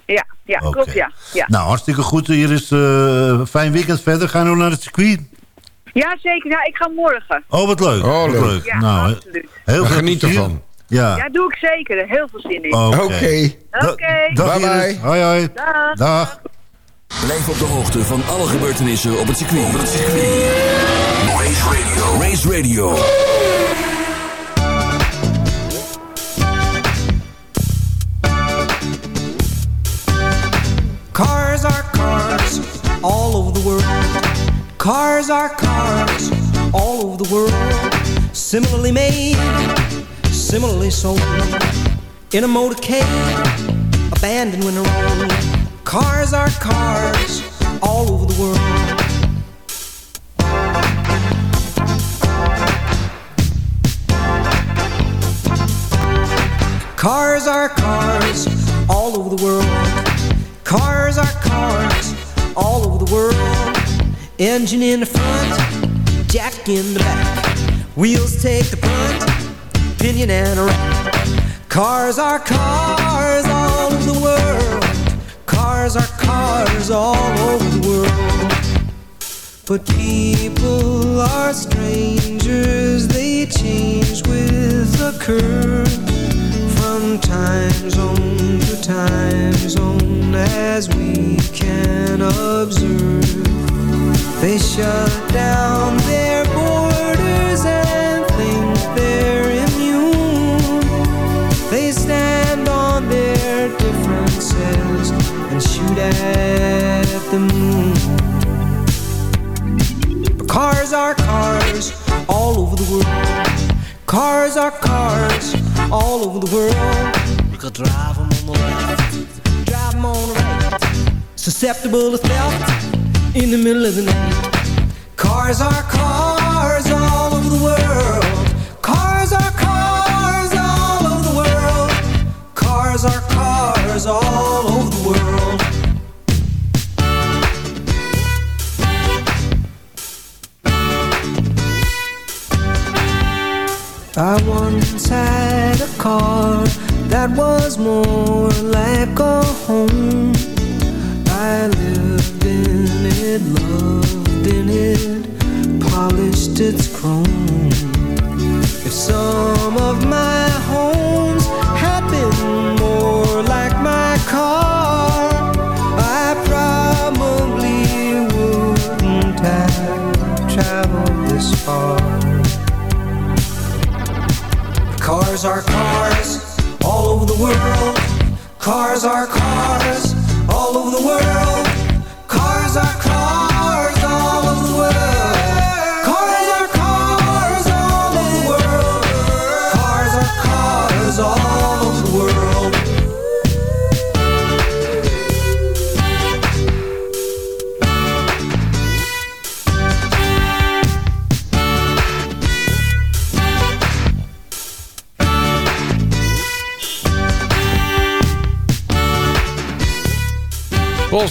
Ja, ja klopt, ja. Ja, Nou, hartstikke goed. Iris, eh fijn weekend verder. Ga je nog naar het circuit? ja zeker. Ja, ik ga morgen. Oh, wat leuk. Oh, Wat leuk. Ja, nou, absoluut. heel veel Geniet plezier. ervan. Ja. Ja, doe ik zeker. Heel veel zin in. Oké. Oké. Da- Oké. Dag Bye bye. Hoi hoi. Dag. Dag. Blijf op de hoogte van alle gebeurtenissen op het circuit. Race Radio. Race Radio. Cars are cars all over the world. Cars are cars all over the world. Similarly made, similarly sold. In a motorcade, abandoned when old. Cars are cars all over the world. Cars are cars all over the world. Cars are cars all over the world. Engine in the front, jack in the back. Wheels take the brunt, pinion and a rack. Cars are cars Cars are cars all over the world. But people are strangers, they change with the curve from time zone to time zone as we can observe. They shut down their borders at the moon. But cars are cars all over the world. Cars are cars all over the world. You could drive them on the left, drive them on the right. Susceptible to theft in the middle of the night. Cars are. Cars more like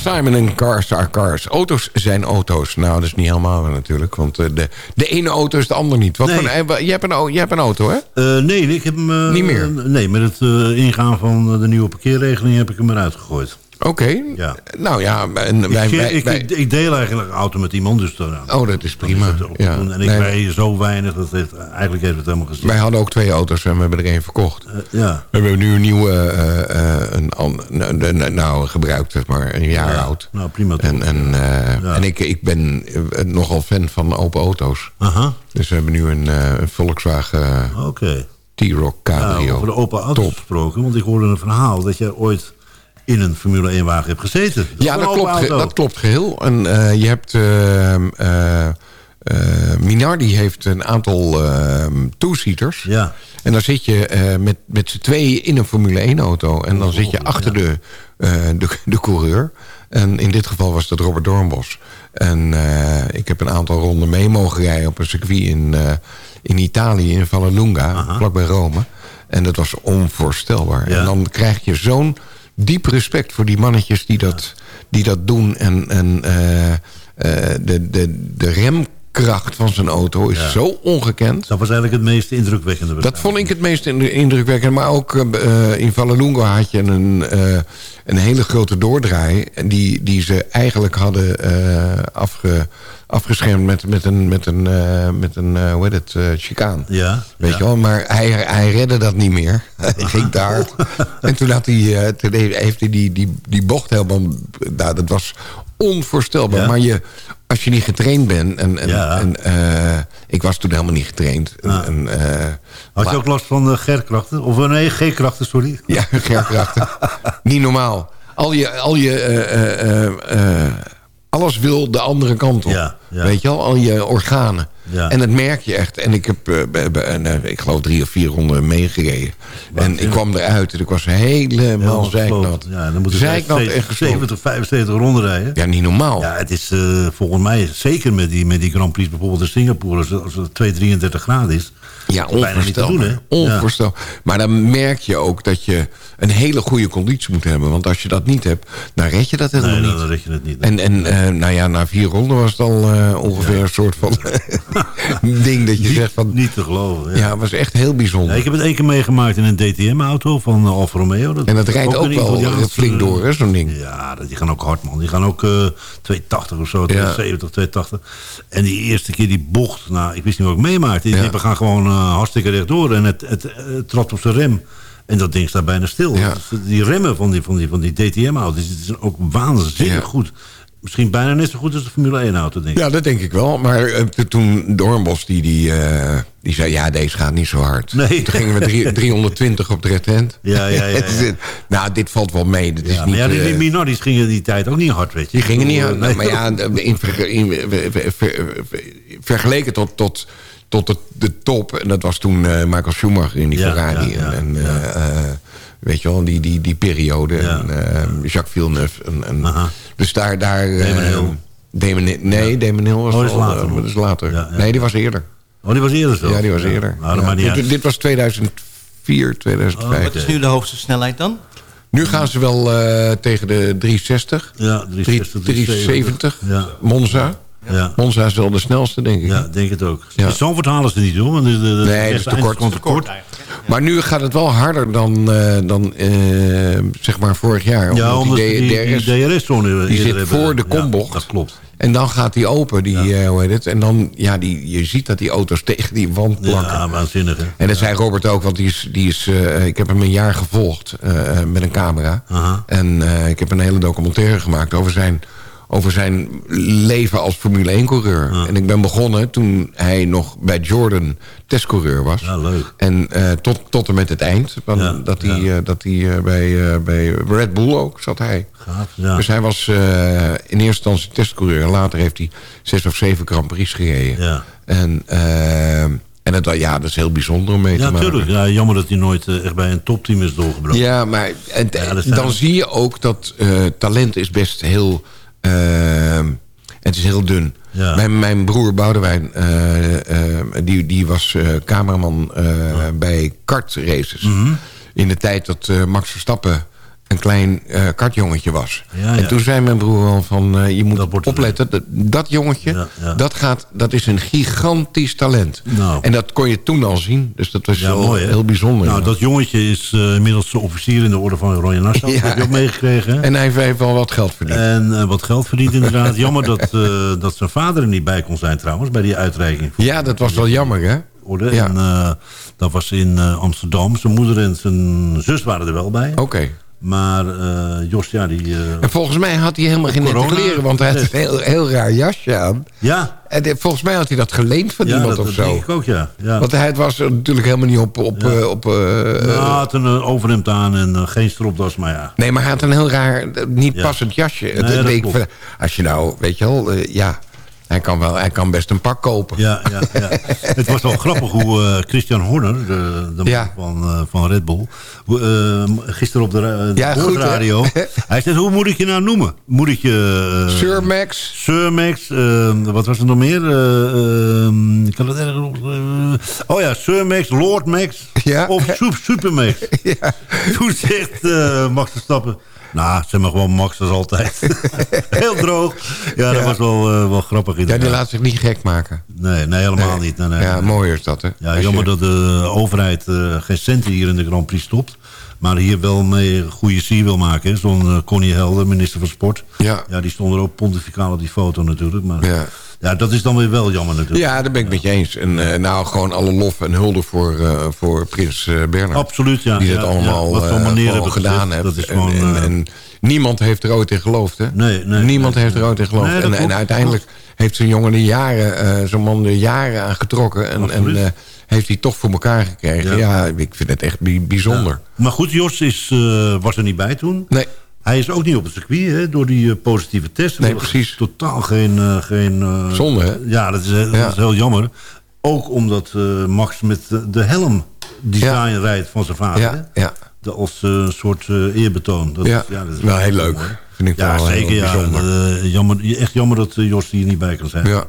Simon en Cars are Cars. Auto's zijn auto's. Nou, dat is niet helemaal natuurlijk. Want eh, de, de ene auto is de ander niet. Wat Nee. voor, een- je, hebt een, je hebt een auto, hè? Eh, nee, ik heb hem... eh, Niet meer? Nee, met het eh, ingaan van de nieuwe parkeerregeling heb ik hem eruit gegooid. Oké. Ja. Nou ja, en wij, ik, wij, ik, wij- ik, deel eigenlijk auto met iemand, dus dan, Oh, dat is prima. is Ja. En ik Nee. rij zo weinig, dat heeft, eigenlijk heeft het helemaal gezien. wij hadden ook twee auto's en we hebben er één verkocht. ja. We hebben nu een nieuwe, eh, eh, een, an- nou, de- gebruikt, zeg maar, een jaar Ja. oud. Nou, prima toch. En, en, eh, Ja. en ik, ik ben eh, nogal fan van open auto's. Aha, Dus we hebben nu een, eh, een Volkswagen eh, oké. T-Roc Cabrio. Nou, over de open auto's Top. gesproken, want ik hoorde een verhaal dat jij ooit in een Formule 1 wagen hebt gezeten. Ja, dat klopt, dat klopt geheel. En eh, je hebt... eh, Minardi heeft een aantal uh, two-seaters. Ja. En dan zit je met, met z'n tweeën in een Formule 1 auto. En dan zit je achter de, de, de coureur. En in dit geval was dat Robert Doornbos. En ik heb een aantal ronden mee mogen rijden op een circuit in, in Italië, in Vallelunga, vlakbij Rome. En dat was onvoorstelbaar. Ja. En dan krijg je zo'n diep respect voor die mannetjes die dat, die dat doen. En, en eh, eh, de, de, de remkracht van zijn auto is Ja. zo ongekend. Dat was eigenlijk het meest indrukwekkende. Dat vond ik het meest in- indrukwekkend. Maar ook eh, in Vallelunga had je een, een hele grote doordraai... Die, die ze eigenlijk hadden eh, afge, afgeschermd met, met een, met een, eh, met een eh, hoe heet het, eh, chicaan. Ja, Weet ja. je wel, maar hij, hij redde dat niet meer. <laughs> Hij ging daar. En toen, had hij, toen heeft hij die, die, die bocht helemaal... Nou, dat was onvoorstelbaar. Ja. Maar je, als je niet getraind bent... En, en, Ja. en, ik was toen helemaal niet getraind. Ah. en, Had je maar- ook last van de G-krachten? Of nee, G-krachten, sorry. Ja, Gerkrachten. <laughs> niet normaal. Al je... Al je alles wil de andere kant op. Ja, ja. Weet je wel? Al je organen. Ja. En dat merk je echt. En ik heb, eh, eh, ik geloof, drie of vier ronden meegereden. En ik kwam eruit en ik was helemaal zeiknat. gesloten. Ja, dan en gesloten. 70, 75 ronden rijden. Ja, niet normaal. Ja, het is eh, volgens mij, zeker met die, met die Grand Prix bijvoorbeeld in Singapore... als, als het 2, 33 graden is... Ja, is bijna niet te doen, onvoorstelbaar. Onvoorstelbaar. Maar dan merk je ook dat je een hele goede conditie moet hebben. Want als je dat niet hebt, dan red je dat Ja. helemaal Nee, niet. dan red je het niet. En, en nou ja, na vier ronden was het al ongeveer een soort van <laughs> <laughs> ding dat je zegt van... Niet te geloven. Ja, het was echt heel bijzonder. Ja, ik heb het één keer meegemaakt in een DTM-auto van eh, Alfa Romeo. Dat en dat rijdt ook, een wel flink door, hè, zo'n ding. Ja, die gaan ook hard, man. Die gaan ook eh 280 of zo, 270, 280. En die eerste keer die bocht, nou, ik wist niet wat ik meemaakte. Die gaan gewoon eh, hartstikke rechtdoor en het, het, het trapt op zijn rem. En dat ding staat bijna stil. Ja. Dus Die remmen van die, van die, van die DTM-auto's, die zijn ook waanzinnig Ja. goed. Misschien bijna net zo goed als de Formule 1-auto, denk ik. Ja, dat denk ik wel. Maar eh, toen Doornbos, die, die, eh, die zei... ja, deze gaat niet zo hard. Nee. Toen gingen we drie- <laughs> 320 op de red hand. Ja, ja, ja, <laughs> ja. nou, dit valt wel mee. Is Ja, niet, maar ja, die, eh, die Minardis gingen die tijd ook niet hard, weet je. Die gingen niet aan. bedoel, maar ja, in, ver- in, ver- ver- vergeleken tot, tot, tot de, de top. En dat was toen Michael Schumacher in die Ja, Ferrari. ja, ja, en. Eh, eh, weet je wel, die, die, die periode. Ja. En, eh, Jacques Villeneuve. En, dus daar... daar eh, Damon Hill. Damon Hill- nee, Damon Hill was Oh, dat is al, later eh, dat is later. Ja, ja. Nee, die was eerder. Oh, die was eerder zo? Ja, die was eerder. Nou, Ja. dit, dit was 2004, 2005. Wat is nu de hoogste snelheid dan? Nu gaan ze wel eh, tegen de 360. Ja, 360, 370. Ja. Monza. Ja. Monza is wel de snelste, denk ik. Ja, denk het ook. Ja. Ja. Zandvoort halen ze niet, hoor. Want de, de, de Nee, dat is te kort. eindstand Te kort. Maar nu gaat het wel harder dan, eh, dan eh, zeg maar vorig jaar. Ja, Omdat die DRS, die DRS-zone die zit hebben. voor de kombocht. dat klopt. En dan gaat die open, die, eh, hoe heet het? En dan, ja, die, je ziet dat die auto's tegen die wand plakken. Ja, waanzinnig, hè. En dat zei Robert ook, want die is, die is, ik heb hem een jaar gevolgd met een camera. Aha. En ik heb een hele documentaire gemaakt over zijn, over zijn leven als Formule 1-coureur. En ik ben begonnen toen hij nog bij Jordan testcoureur was. Ja, leuk. En eh, tot, tot en met het eind. Want Ja, dat hij, ja. eh, dat hij eh, bij, eh, bij Red Bull ook zat hij. Gaaf, ja. Dus hij was eh, in eerste instantie testcoureur. En later heeft hij zes of zeven Grand Prix gereden. Ja. En, eh, en het, ja, dat is heel bijzonder om mee te Ja, maken. natuurlijk. Ja, jammer dat hij nooit eh, echt bij een topteam is doorgebroken. Ja, maar en, Ja, dat dan zie je ook dat eh, talent is best heel... eh, het is heel dun. Ja. Mijn, mijn broer Boudewijn, eh, die, die was eh, cameraman bij kartraces. Mhm. In de tijd dat Max Verstappen een klein eh, kartjongetje was. Ja, en ja. toen zei mijn broer al van... eh, je moet Dat opletten, dat, dat jongetje, Ja. Dat, gaat, dat is een gigantisch talent. Nou. En dat kon je toen al zien. Dus dat was wel mooi, heel bijzonder. Nou, dat jongetje is eh, inmiddels officier in de orde van Oranje Nassau. Dat heb je ook meegekregen, hè? En hij heeft wel wat geld verdiend. En wat geld verdient inderdaad. <laughs> Jammer dat, dat zijn vader er niet bij kon zijn trouwens, bij die uitreiking. Ja, dat was wel jammer, hè? En dat was in Amsterdam. Zijn moeder en zijn zus waren er wel bij. Oké. Maar eh, Jos, ja, die... eh, En volgens mij had hij helemaal geen corona- kleren, want hij had een heel, heel raar jasje aan. ja, En eh, volgens mij had hij dat geleend van ja iemand dat, of dat zo. denk ik ook, ja. ja. Want hij was er natuurlijk helemaal niet op... op, Ja. op Nou, hij had een overhemd aan en geen stropdas, maar ja. nee, maar hij had een heel raar, niet Ja. passend jasje. Nee, Het dat klopt. van, als je nou, weet je wel, ja... Hij kan, wel, hij kan best een pak kopen. Ja, ja, ja. <laughs> Het was wel grappig hoe eh, Christian Horner, de, de man van, eh, van Red Bull... eh, gisteren op de, ra- de Ja, goed, hè? boordradio... <laughs> hij zei, hoe moet ik je nou noemen? Moet ik je... eh, Sir Max. Sir Max, eh, wat was er nog meer? Eh, eh, ik kan het ergens op... oh ja, Sir Max, Lord Max Ja. of Sup- Super Max. <laughs> Ja. Toen zegt Max Verstappen... Nou, zeg maar gewoon Max als altijd. <laughs> Heel droog. Ja, dat Ja. was wel, eh, wel grappig Ja, inderdaad. die laat zich niet gek maken. Nee, nee, helemaal Nee. niet. Nee, nee, ja, mooi is dat, hè? Ja, Als jammer je- dat de overheid eh, geen centen hier in de Grand Prix stopt. Maar hier wel mee goede sier wil maken. Zo'n eh, Connie Helder, minister van Sport. Ja. Ja, die stond er ook pontificaal op die foto natuurlijk. Maar ja. Ja. dat is dan weer wel jammer natuurlijk. Ja, daar ben ik met je eens. En eh, nou, gewoon alle lof en hulde voor, eh, voor prins eh Bernhard. Absoluut, ja. Die dat Ja, allemaal, ja, gedaan heeft. dat is En- gewoon, en, en niemand heeft er ooit in geloofd, hè? Nee, nee, niemand nee, heeft er ooit in geloofd. Nee, en, en uiteindelijk heeft zo'n jongen er jaren, zo'n man er jaren aan getrokken. En, en heeft hij toch voor elkaar gekregen. Ja, Ja. ik vind het echt bi- bijzonder. Maar goed, Jos is, was er niet bij toen. Nee, Hij is ook niet op het circuit hè, door die eh, positieve test. Nee, precies. Totaal geen... eh, geen eh, Zonde, hè? Ja, dat is, dat Ja. is heel jammer. Ook omdat Max met de, de helm design rijdt van zijn vader. ja, ja. De- als een soort eerbetoon. Dat Ja. is, ja, dat is Wel heel mooi. leuk. Vind ik Ja, wel zeker. Ja. jammer, echt jammer dat Jos hier niet bij kan zijn. Ja.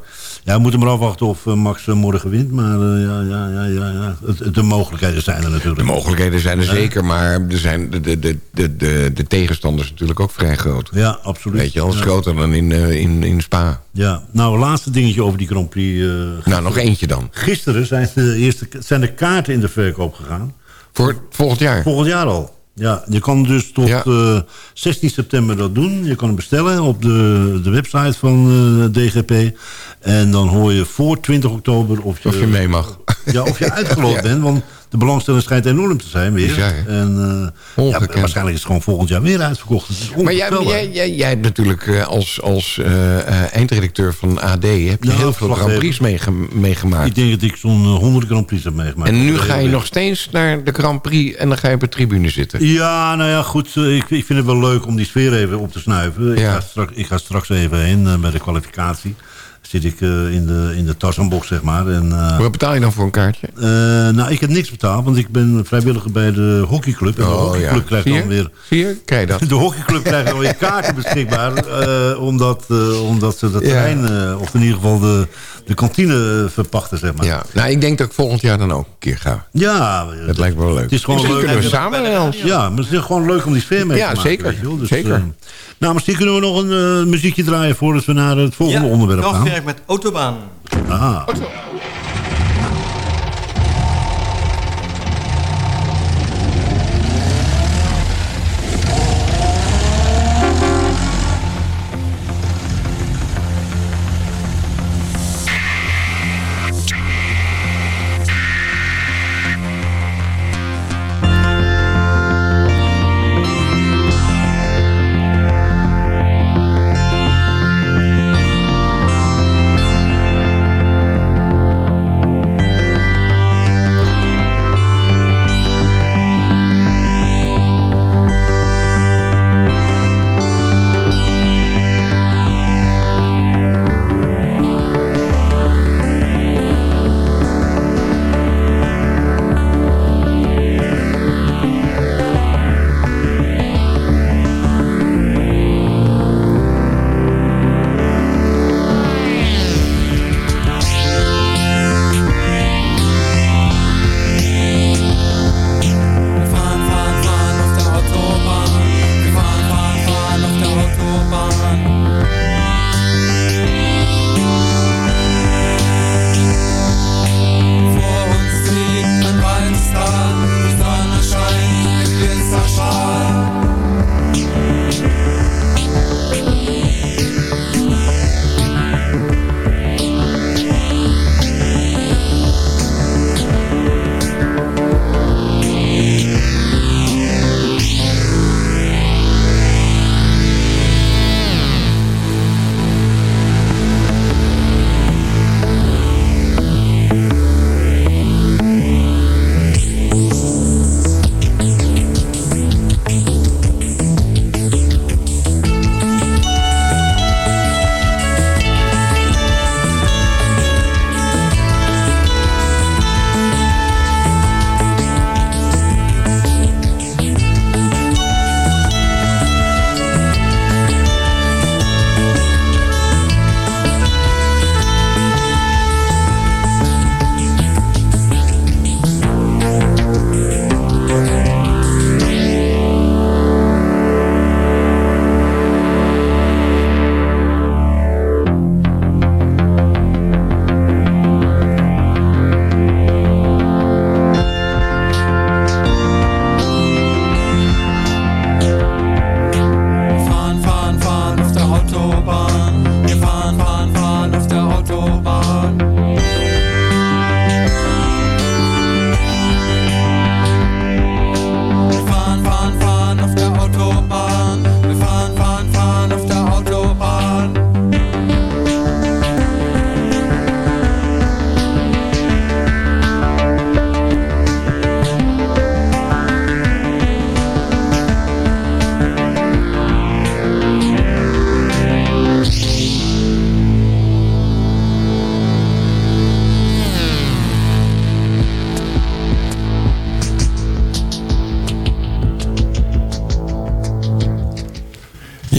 Ja, we moeten maar afwachten of eh, Max eh, morgen wint. Maar eh, ja, ja, ja, ja, ja. De mogelijkheden zijn er natuurlijk. De mogelijkheden zijn er zeker, maar er zijn de, de, de, de, de, de tegenstanders natuurlijk ook vrij groot. Ja, absoluut. Weet je, alles ja. groter dan in, eh, in, in Spa. Ja, nou, laatste dingetje over die Grand Prix. eh, Nou, nog eentje dan. Gisteren zijn de, eerste, zijn de kaarten in de verkoop gegaan. Voor volgend jaar. Volgend jaar al. Ja, je kan dus tot Ja. eh, 16 september dat doen. Je kan het bestellen op de, de website van eh, DGP. En dan hoor je voor 20 oktober of je, Of je mee mag. Ja, of je <laughs> uitgeloot Ja. bent. Want de belangstelling schijnt enorm te zijn weer. Bizar, hè? en eh, ja, waarschijnlijk is het gewoon volgend jaar weer uitverkocht. Het is Maar jij, jij, jij, jij hebt natuurlijk eh, als, als eh, eh, eindredacteur van AD... heb je Ja, heel veel. Grand Prix meege- meegemaakt. Ik denk dat ik zo'n eh, 100 Grand Prix heb meegemaakt. En nu ga je nog steeds naar de Grand Prix... en dan ga je op de tribune zitten. Ja, nou ja, goed. eh, Ik, ik vind het wel leuk om die sfeer even op te snuiven. Ik, Ja. ga, straks, ik ga straks even heen eh, bij de kwalificatie. Zit ik eh, in de, in de tassenbox, zeg maar. En, eh, Wat betaal je dan voor een kaartje? eh, nou, ik heb niks betaald, want ik ben vrijwilliger bij de hockeyclub. En de hockeyclub krijgt Oh, Zie je? dan weer... Zie je? Krijg je dat? <laughs> De hockeyclub krijgt dan weer kaarten beschikbaar. eh, omdat, eh, omdat ze dat Ja. terrein, eh, of in ieder geval de, de kantine verpachten, zeg maar. Ja, nou, ik denk dat ik volgend jaar dan ook een keer ga. Ja, Dat lijkt me wel leuk. Het is gewoon Misschien leuk. kunnen we samen wel. Ja, maar het is gewoon leuk om die sfeer mee Ja, te maken. zeker. Dus, Zeker. Nou, misschien kunnen we nog een eh, muziekje draaien voordat we naar het volgende onderwerp gaan. Kraftwerk met Autobaan. Ah. fahren,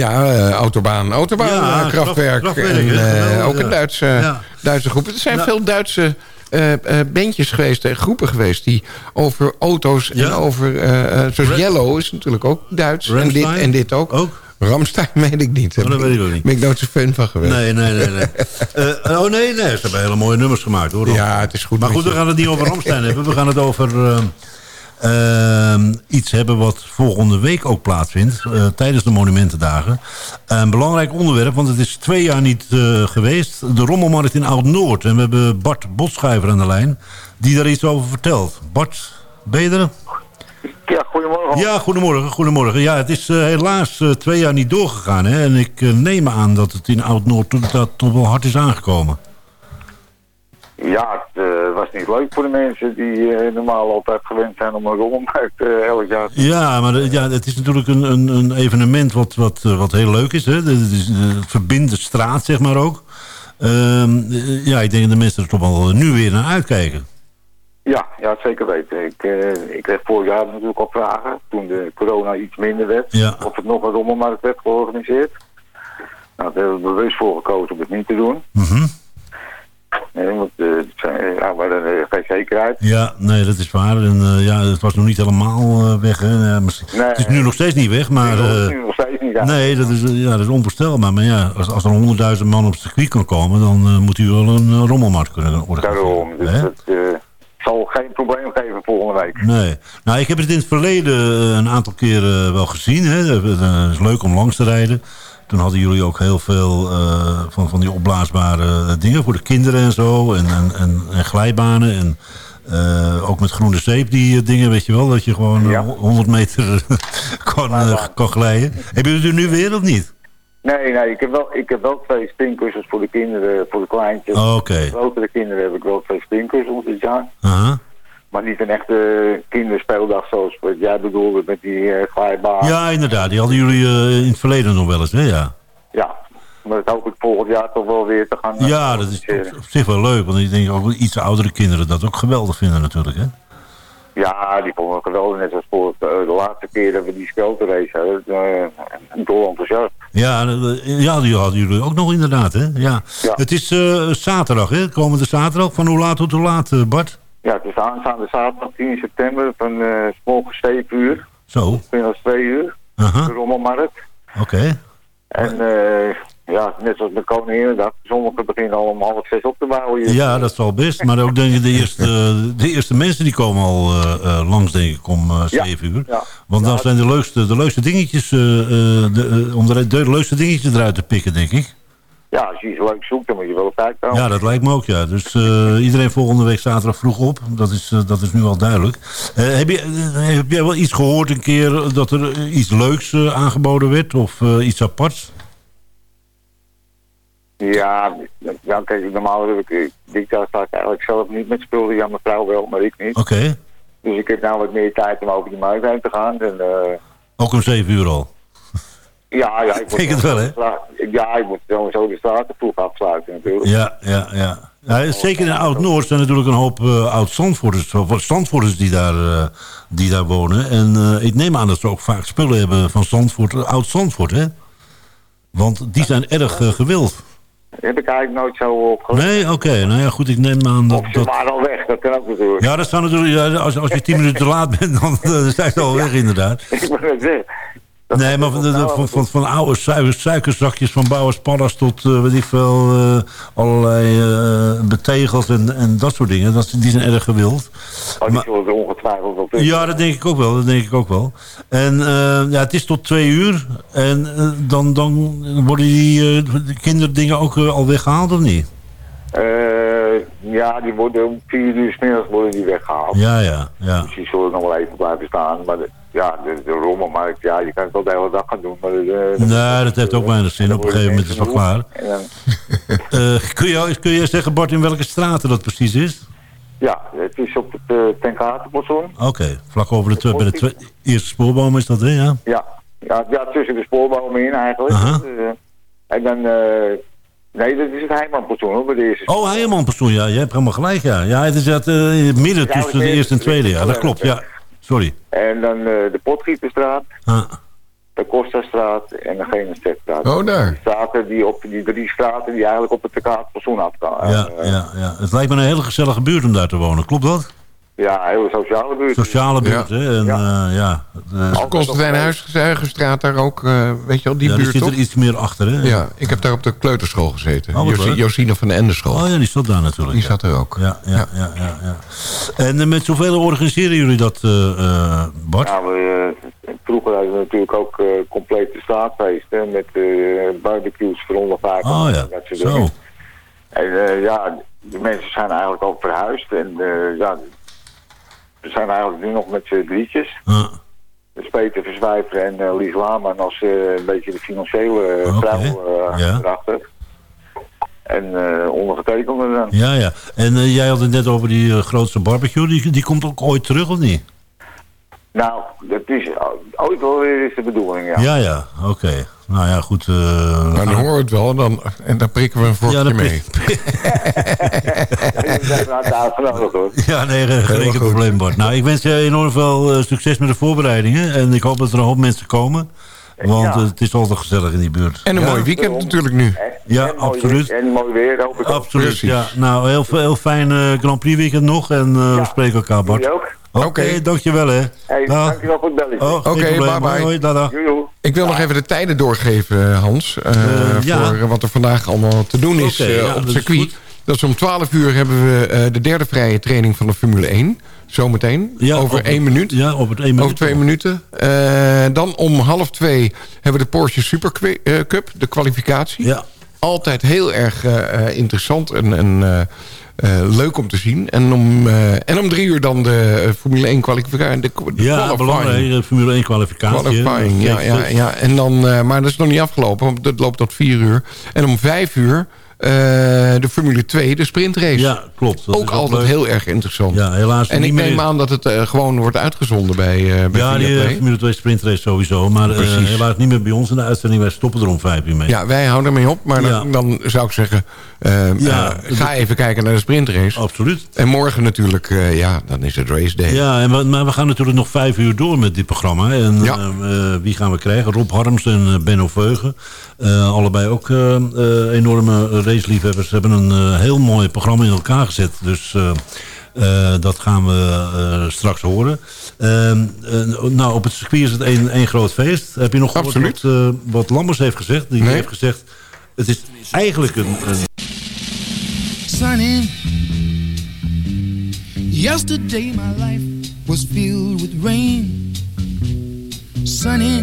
Ja, eh, autobaan, autobaan, Ja, eh, Kraftwerk, en, eh, ook een. Duitse, Ja. Duitse groep. Er zijn veel Duitse bandjes geweest, en groepen geweest... die over auto's en over... zoals Yellow is natuurlijk ook Duits. En dit, en dit ook. Ook? Ramstein <laughs> weet ik niet. Oh, dat weet ik ook niet. Ben ik nooit zo fan van geweest. Nee, nee, nee. nee. <laughs> Oh nee, nee, ze hebben hele mooie nummers gemaakt hoor. Ja, het is goed Maar goed, we gaan het niet over <laughs> Ramstein hebben. We gaan het over ehm, iets hebben wat volgende week ook plaatsvindt. eh, tijdens de Monumentendagen. Een belangrijk onderwerp, want het is twee jaar niet eh, geweest. De Rommelmarkt in Oud-Noord. En we hebben Bart Botschuiver aan de lijn. Die daar iets over vertelt. Bart, ben je er? Ja, goedemorgen. Ja, goedemorgen. goedemorgen. Ja, het is eh, helaas twee jaar niet doorgegaan. Hè? En ik neem aan dat het in Oud-Noord toch wel hard is aangekomen. Ja, het eh, was niet leuk voor de mensen die eh, normaal altijd gewend zijn om een rommelmarkt eh, elk jaar te Ja, maar ja, het is natuurlijk een, een, een evenement wat, wat, wat heel leuk is. Hè? Het, verbindt de straat, zeg maar ook. Ehm, eh, ja, ik denk dat de mensen er toch wel nu weer naar uitkijken. Ja, ja, zeker weten. Ik, ik kreeg vorig jaar natuurlijk al vragen, toen de corona iets minder werd, Ja. of het nog een rommelmarkt werd georganiseerd. Nou, daar hebben we bewust voor gekozen om het niet te doen. Mhm. Want eh, het zijn- ja, maar dan, eh, geen zekerheid. Ja, nee, dat is waar. En eh, ja, het was nog niet helemaal eh, weg. Hè. Ja, Nee. het is nu nog steeds niet weg, maar... Dat is eh, nu nog steeds niet uit. nee, dat is, eh, ja, dat is onvoorstelbaar. Maar ja, als, als er honderdduizend man op het circuit kan komen... dan eh, moet u wel een eh, rommelmarkt kunnen organiseren. Daarom. Dus hè? dat eh, zal geen probleem geven volgende week. Nee. Nou, ik heb het in het verleden eh, een aantal keren wel gezien. Hè. Het is leuk om langs te rijden. Toen hadden jullie ook heel veel eh, van, van die opblaasbare dingen voor de kinderen en zo. En, en, en, en glijbanen. En eh, ook met groene zeep die eh, dingen, weet je wel. Dat je gewoon eh, 100 meter <laughs> kan, eh, kan glijden. Hebben jullie er nu weer of niet? Nee, nee, ik heb wel, ik heb wel twee springkussens voor de kinderen, voor de kleintjes. Oh, oké. Voor de grotere kinderen heb ik wel twee springkussens dit jaar. Aha. Maar niet een echte kinderspeeldag zoals wat jij bedoelde met die eh glijbaan. Ja, inderdaad. Die hadden jullie eh, in het verleden nog wel eens, hè? Ja. Ja, maar dat hoop ik volgend jaar toch wel weer te gaan eh, Ja, dat is op zich wel leuk. Want ik denk ook iets oudere kinderen dat ook geweldig vinden natuurlijk, hè? Ja, die vonden het geweldig. Net als voor de, de laatste keer dat we die skelterrace hadden. Uh, dol enthousiast. Ja, ja, die hadden jullie ook nog inderdaad, hè? Ja. Ja. Het is zaterdag, hè? Komende zaterdag. Van hoe laat tot hoe laat, Bart? Ja, het is aanstaande zaterdag 10 september van s morgens 7 uur. Zo, Middags 2 uur. Aha. De Rommelmarkt. oké. En eh, ja, net zoals met Koninginnedag. Sommigen beginnen al om half zes op te bouwen. hier. Ja, dat zal best. Maar ook denk ik, de eerste, <laughs> de eerste mensen die komen al eh, eh, langs, denk ik, om eh, Ja, 7 uur. ja. Want dan Ja, zijn de leukste, de leukste dingetjes, de, om de, de leukste dingetjes eruit te pikken, denk ik. Ja, als je iets leuk zoekt, dan moet je wel op tijd komen. Ja, dat lijkt me ook, ja. Dus eh, iedereen volgende week zaterdag vroeg op. Dat is, eh, dat is nu al duidelijk. Eh, heb, je, heb jij wel iets gehoord een keer dat er iets leuks aangeboden werd? Of iets aparts? Ja, ja kijk, normaal heb ik, dit jaar sta ik eigenlijk zelf niet met spullen. Ja, mijn vrouw wel, maar ik niet. Oké. Dus ik heb nou wat meer tijd om over die markt heen te gaan. En, Ook om zeven uur al. Ja, ja, ik moet, Denk het wel, hè? Ja, ik moet sowieso de straten vroeg afsluiten natuurlijk. Ja, ja, ja. ja zeker in Oud-Noord zijn natuurlijk een hoop eh oud-Zandvoorters Zandvoorters die daar, eh, die daar wonen. En eh, ik neem aan dat ze ook vaak spullen hebben van Zandvoort, Oud-Zandvoort, hè? Want die zijn erg gewild. Heb ik eigenlijk nooit zo op. Nee, oké. Nou ja, goed, ik neem aan dat... Of ze dat... waren al weg, dat kan ook natuurlijk. Ja, dat zou natuurlijk... Ja, als, als je tien minuten te laat bent, dan zijn ze al <laughs> weg inderdaad. ik moet het zeggen. Nee, maar van, van, van, van oude su- suikerzakjes van Bouwers Pallas tot, eh weet ik veel, eh, allerlei eh, betegels en, en dat soort dingen. Dat, die zijn erg gewild. Oh, die Maar- zullen er ongetwijfeld wel tussen. Ja, dat denk ik ook wel. Dat denk ik ook wel. En ja, het is tot twee uur. En dan, dan worden die de kinderdingen ook al weggehaald, of niet? Eh, ja, die worden om vier uur middags worden die weggehaald. Ja, ja, ja. Dus die zullen nog wel even blijven staan. Maar de, ja, de, de rommelmarkt, ja, je kan het wel de hele dag gaan doen. Maar de, de- Nee, dat heeft ook weinig zin. Op een gegeven moment is het wel klaar. Dan, <laughs> Eh, kun, je, kun je zeggen, Bart, in welke straten dat precies is? ja, het is op het uh, Tenkatenplazon. Oké, vlak over de, bij de eerste spoorboom is dat, hè? Ja. Ja, ja, ja, tussen de spoorbomen in eigenlijk. Eh, en dan, eh, nee, dat is het Heijmanplazon hoor, bij de eerste. Oh, Heijerman-persoon, ja. Je hebt helemaal gelijk, ja. Ja, het is dat, eh, in het midden Ja, tussen de eerste en tweede, ja. Dat klopt, ja. Sorry. En dan eh, de Potgieterstraat, Ah, de Costastraat en de Genesterstraat. Oh, daar. Die straten die op die drie straten die eigenlijk op het Tenkatenplazon afgaan. ja, Eh, ja, ja. Het lijkt me een hele gezellige buurt om daar te wonen. Klopt dat? Ja, hele sociale buurt. Sociale buurt, Ja. hè? En, Ja. ja. ja, Huisgestraat daar ook, eh, weet je wel, die ja, buurt zit toch? er iets meer achter, hè? Ja, ik heb daar op de kleuterschool gezeten. Oh. Josine van de Endeschool. Oh ja, die zat daar natuurlijk. Die ja. zat er ook. Ja, ja, ja, ja, ja. En met zoveel organiseren jullie dat, eh, eh, Bart? Ja, we, vroeger hadden we natuurlijk ook eh, complete straatfeesten met eh, barbecues voor onder vijf. Oh ja, dat soort zo. dingen. En eh, ja, de mensen zijn eigenlijk ook verhuisd. En eh, ja, we zijn eigenlijk nu nog met z'n drietjes. Ah, Dus Peter Verzwijver en eh, Lies Laman als eh, een beetje de financiële Oké, vrouw ja. erachter. En ondergetekende dan. ja, ja. En jij had het net over die grootste barbecue. Die, die komt ook ooit terug, of niet? Nou, dat is ooit wel weer is de bedoeling, ja. Ja, ja. Oké. Nou ja, goed. eh, Maar dan horen we het wel dan, en dan prikken we een vorkje Ja, dan mee. Ja, nee, geen geen enkel probleem, Bart. Nou, ik wens je enorm veel eh, succes met de voorbereidingen. En ik hoop dat er een hoop mensen komen. Want Ja. eh, het is altijd gezellig in die buurt. En een Ja. mooi weekend natuurlijk nu. Ja, En mooi absoluut. weer- En mooi weer, hoop ik ook. Absoluut, Precies. ja. Nou, heel, heel fijn eh, Grand Prix weekend nog. En eh, we spreken elkaar, Bart. Oké, Oké. dankjewel hè. Hey, Dag. dankjewel voor het belletje. Oh, geen Oké, probleem. bye bye. Hoi, Ik wil nog even de tijden doorgeven, Hans. eh, Eh, ja. Voor wat er vandaag allemaal te doen is eh, ja, op het circuit. Dat is om 12 uur hebben we eh, de derde vrije training van de Formule 1. Zometeen. Over één minuut. Ja, op het één minuut. Over twee minuten. Eh, dan om half twee hebben we de Porsche Super eh, Cup, de kwalificatie. Ja. Altijd heel erg eh, eh, interessant en, en eh, eh, leuk om te zien. En om, eh, en om drie uur dan de eh, Formule 1 kwalificatie. De, de Ja, belangrijk. de Formule 1 kwalificatie. Qualifying, ja, ja, ja. En dan, eh, maar dat is nog niet afgelopen, want dat loopt tot vier uur. En om vijf uur eh, de Formule 2, de sprintrace. Ja, klopt. Dat ook is altijd leuk. heel erg interessant. Ja, helaas en ik neem meer- aan dat het eh, gewoon wordt uitgezonden bij, eh bij Ja, die eh, Formule 2 sprintrace sowieso. Maar eh, helaas niet meer bij ons in de uitzending. Wij stoppen er om vijf uur mee. Ja, wij houden ermee op. Maar dan, zou ik zeggen, eh, Ja, eh, ga even kijken naar de sprintrace. Absoluut. En morgen natuurlijk, eh, ja, dan is het race day. Ja, en we, maar we gaan natuurlijk nog vijf uur door met dit programma. En Ja. eh, eh, wie gaan we krijgen? Rob Harms en eh, Benno Veugen. Eh, allebei ook eh, eh, enorme raceliefhebbers. Ze hebben een eh, heel mooi programma in elkaar gezet. Dus eh, eh, dat gaan we eh, straks horen. Ehm, eh, nou, op het circuit is het één één groot feest. Heb je nog gehoord Absoluut. wat, wat Lammers heeft gezegd? Die Nee. heeft gezegd, het is eigenlijk een... een sunny. Yesterday my life was filled with rain. Sunny.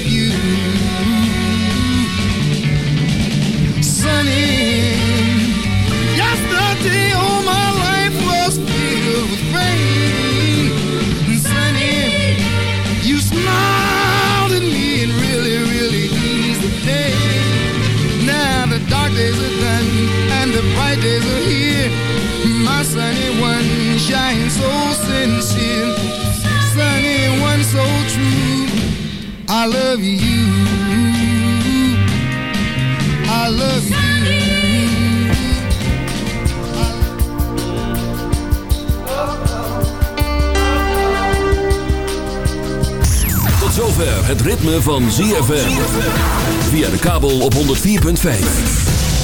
My sunny one shines so sincere. Sunny one so true. I love you. I love you. Tot zover het ritme van ZFM. Via de kabel op 104.5.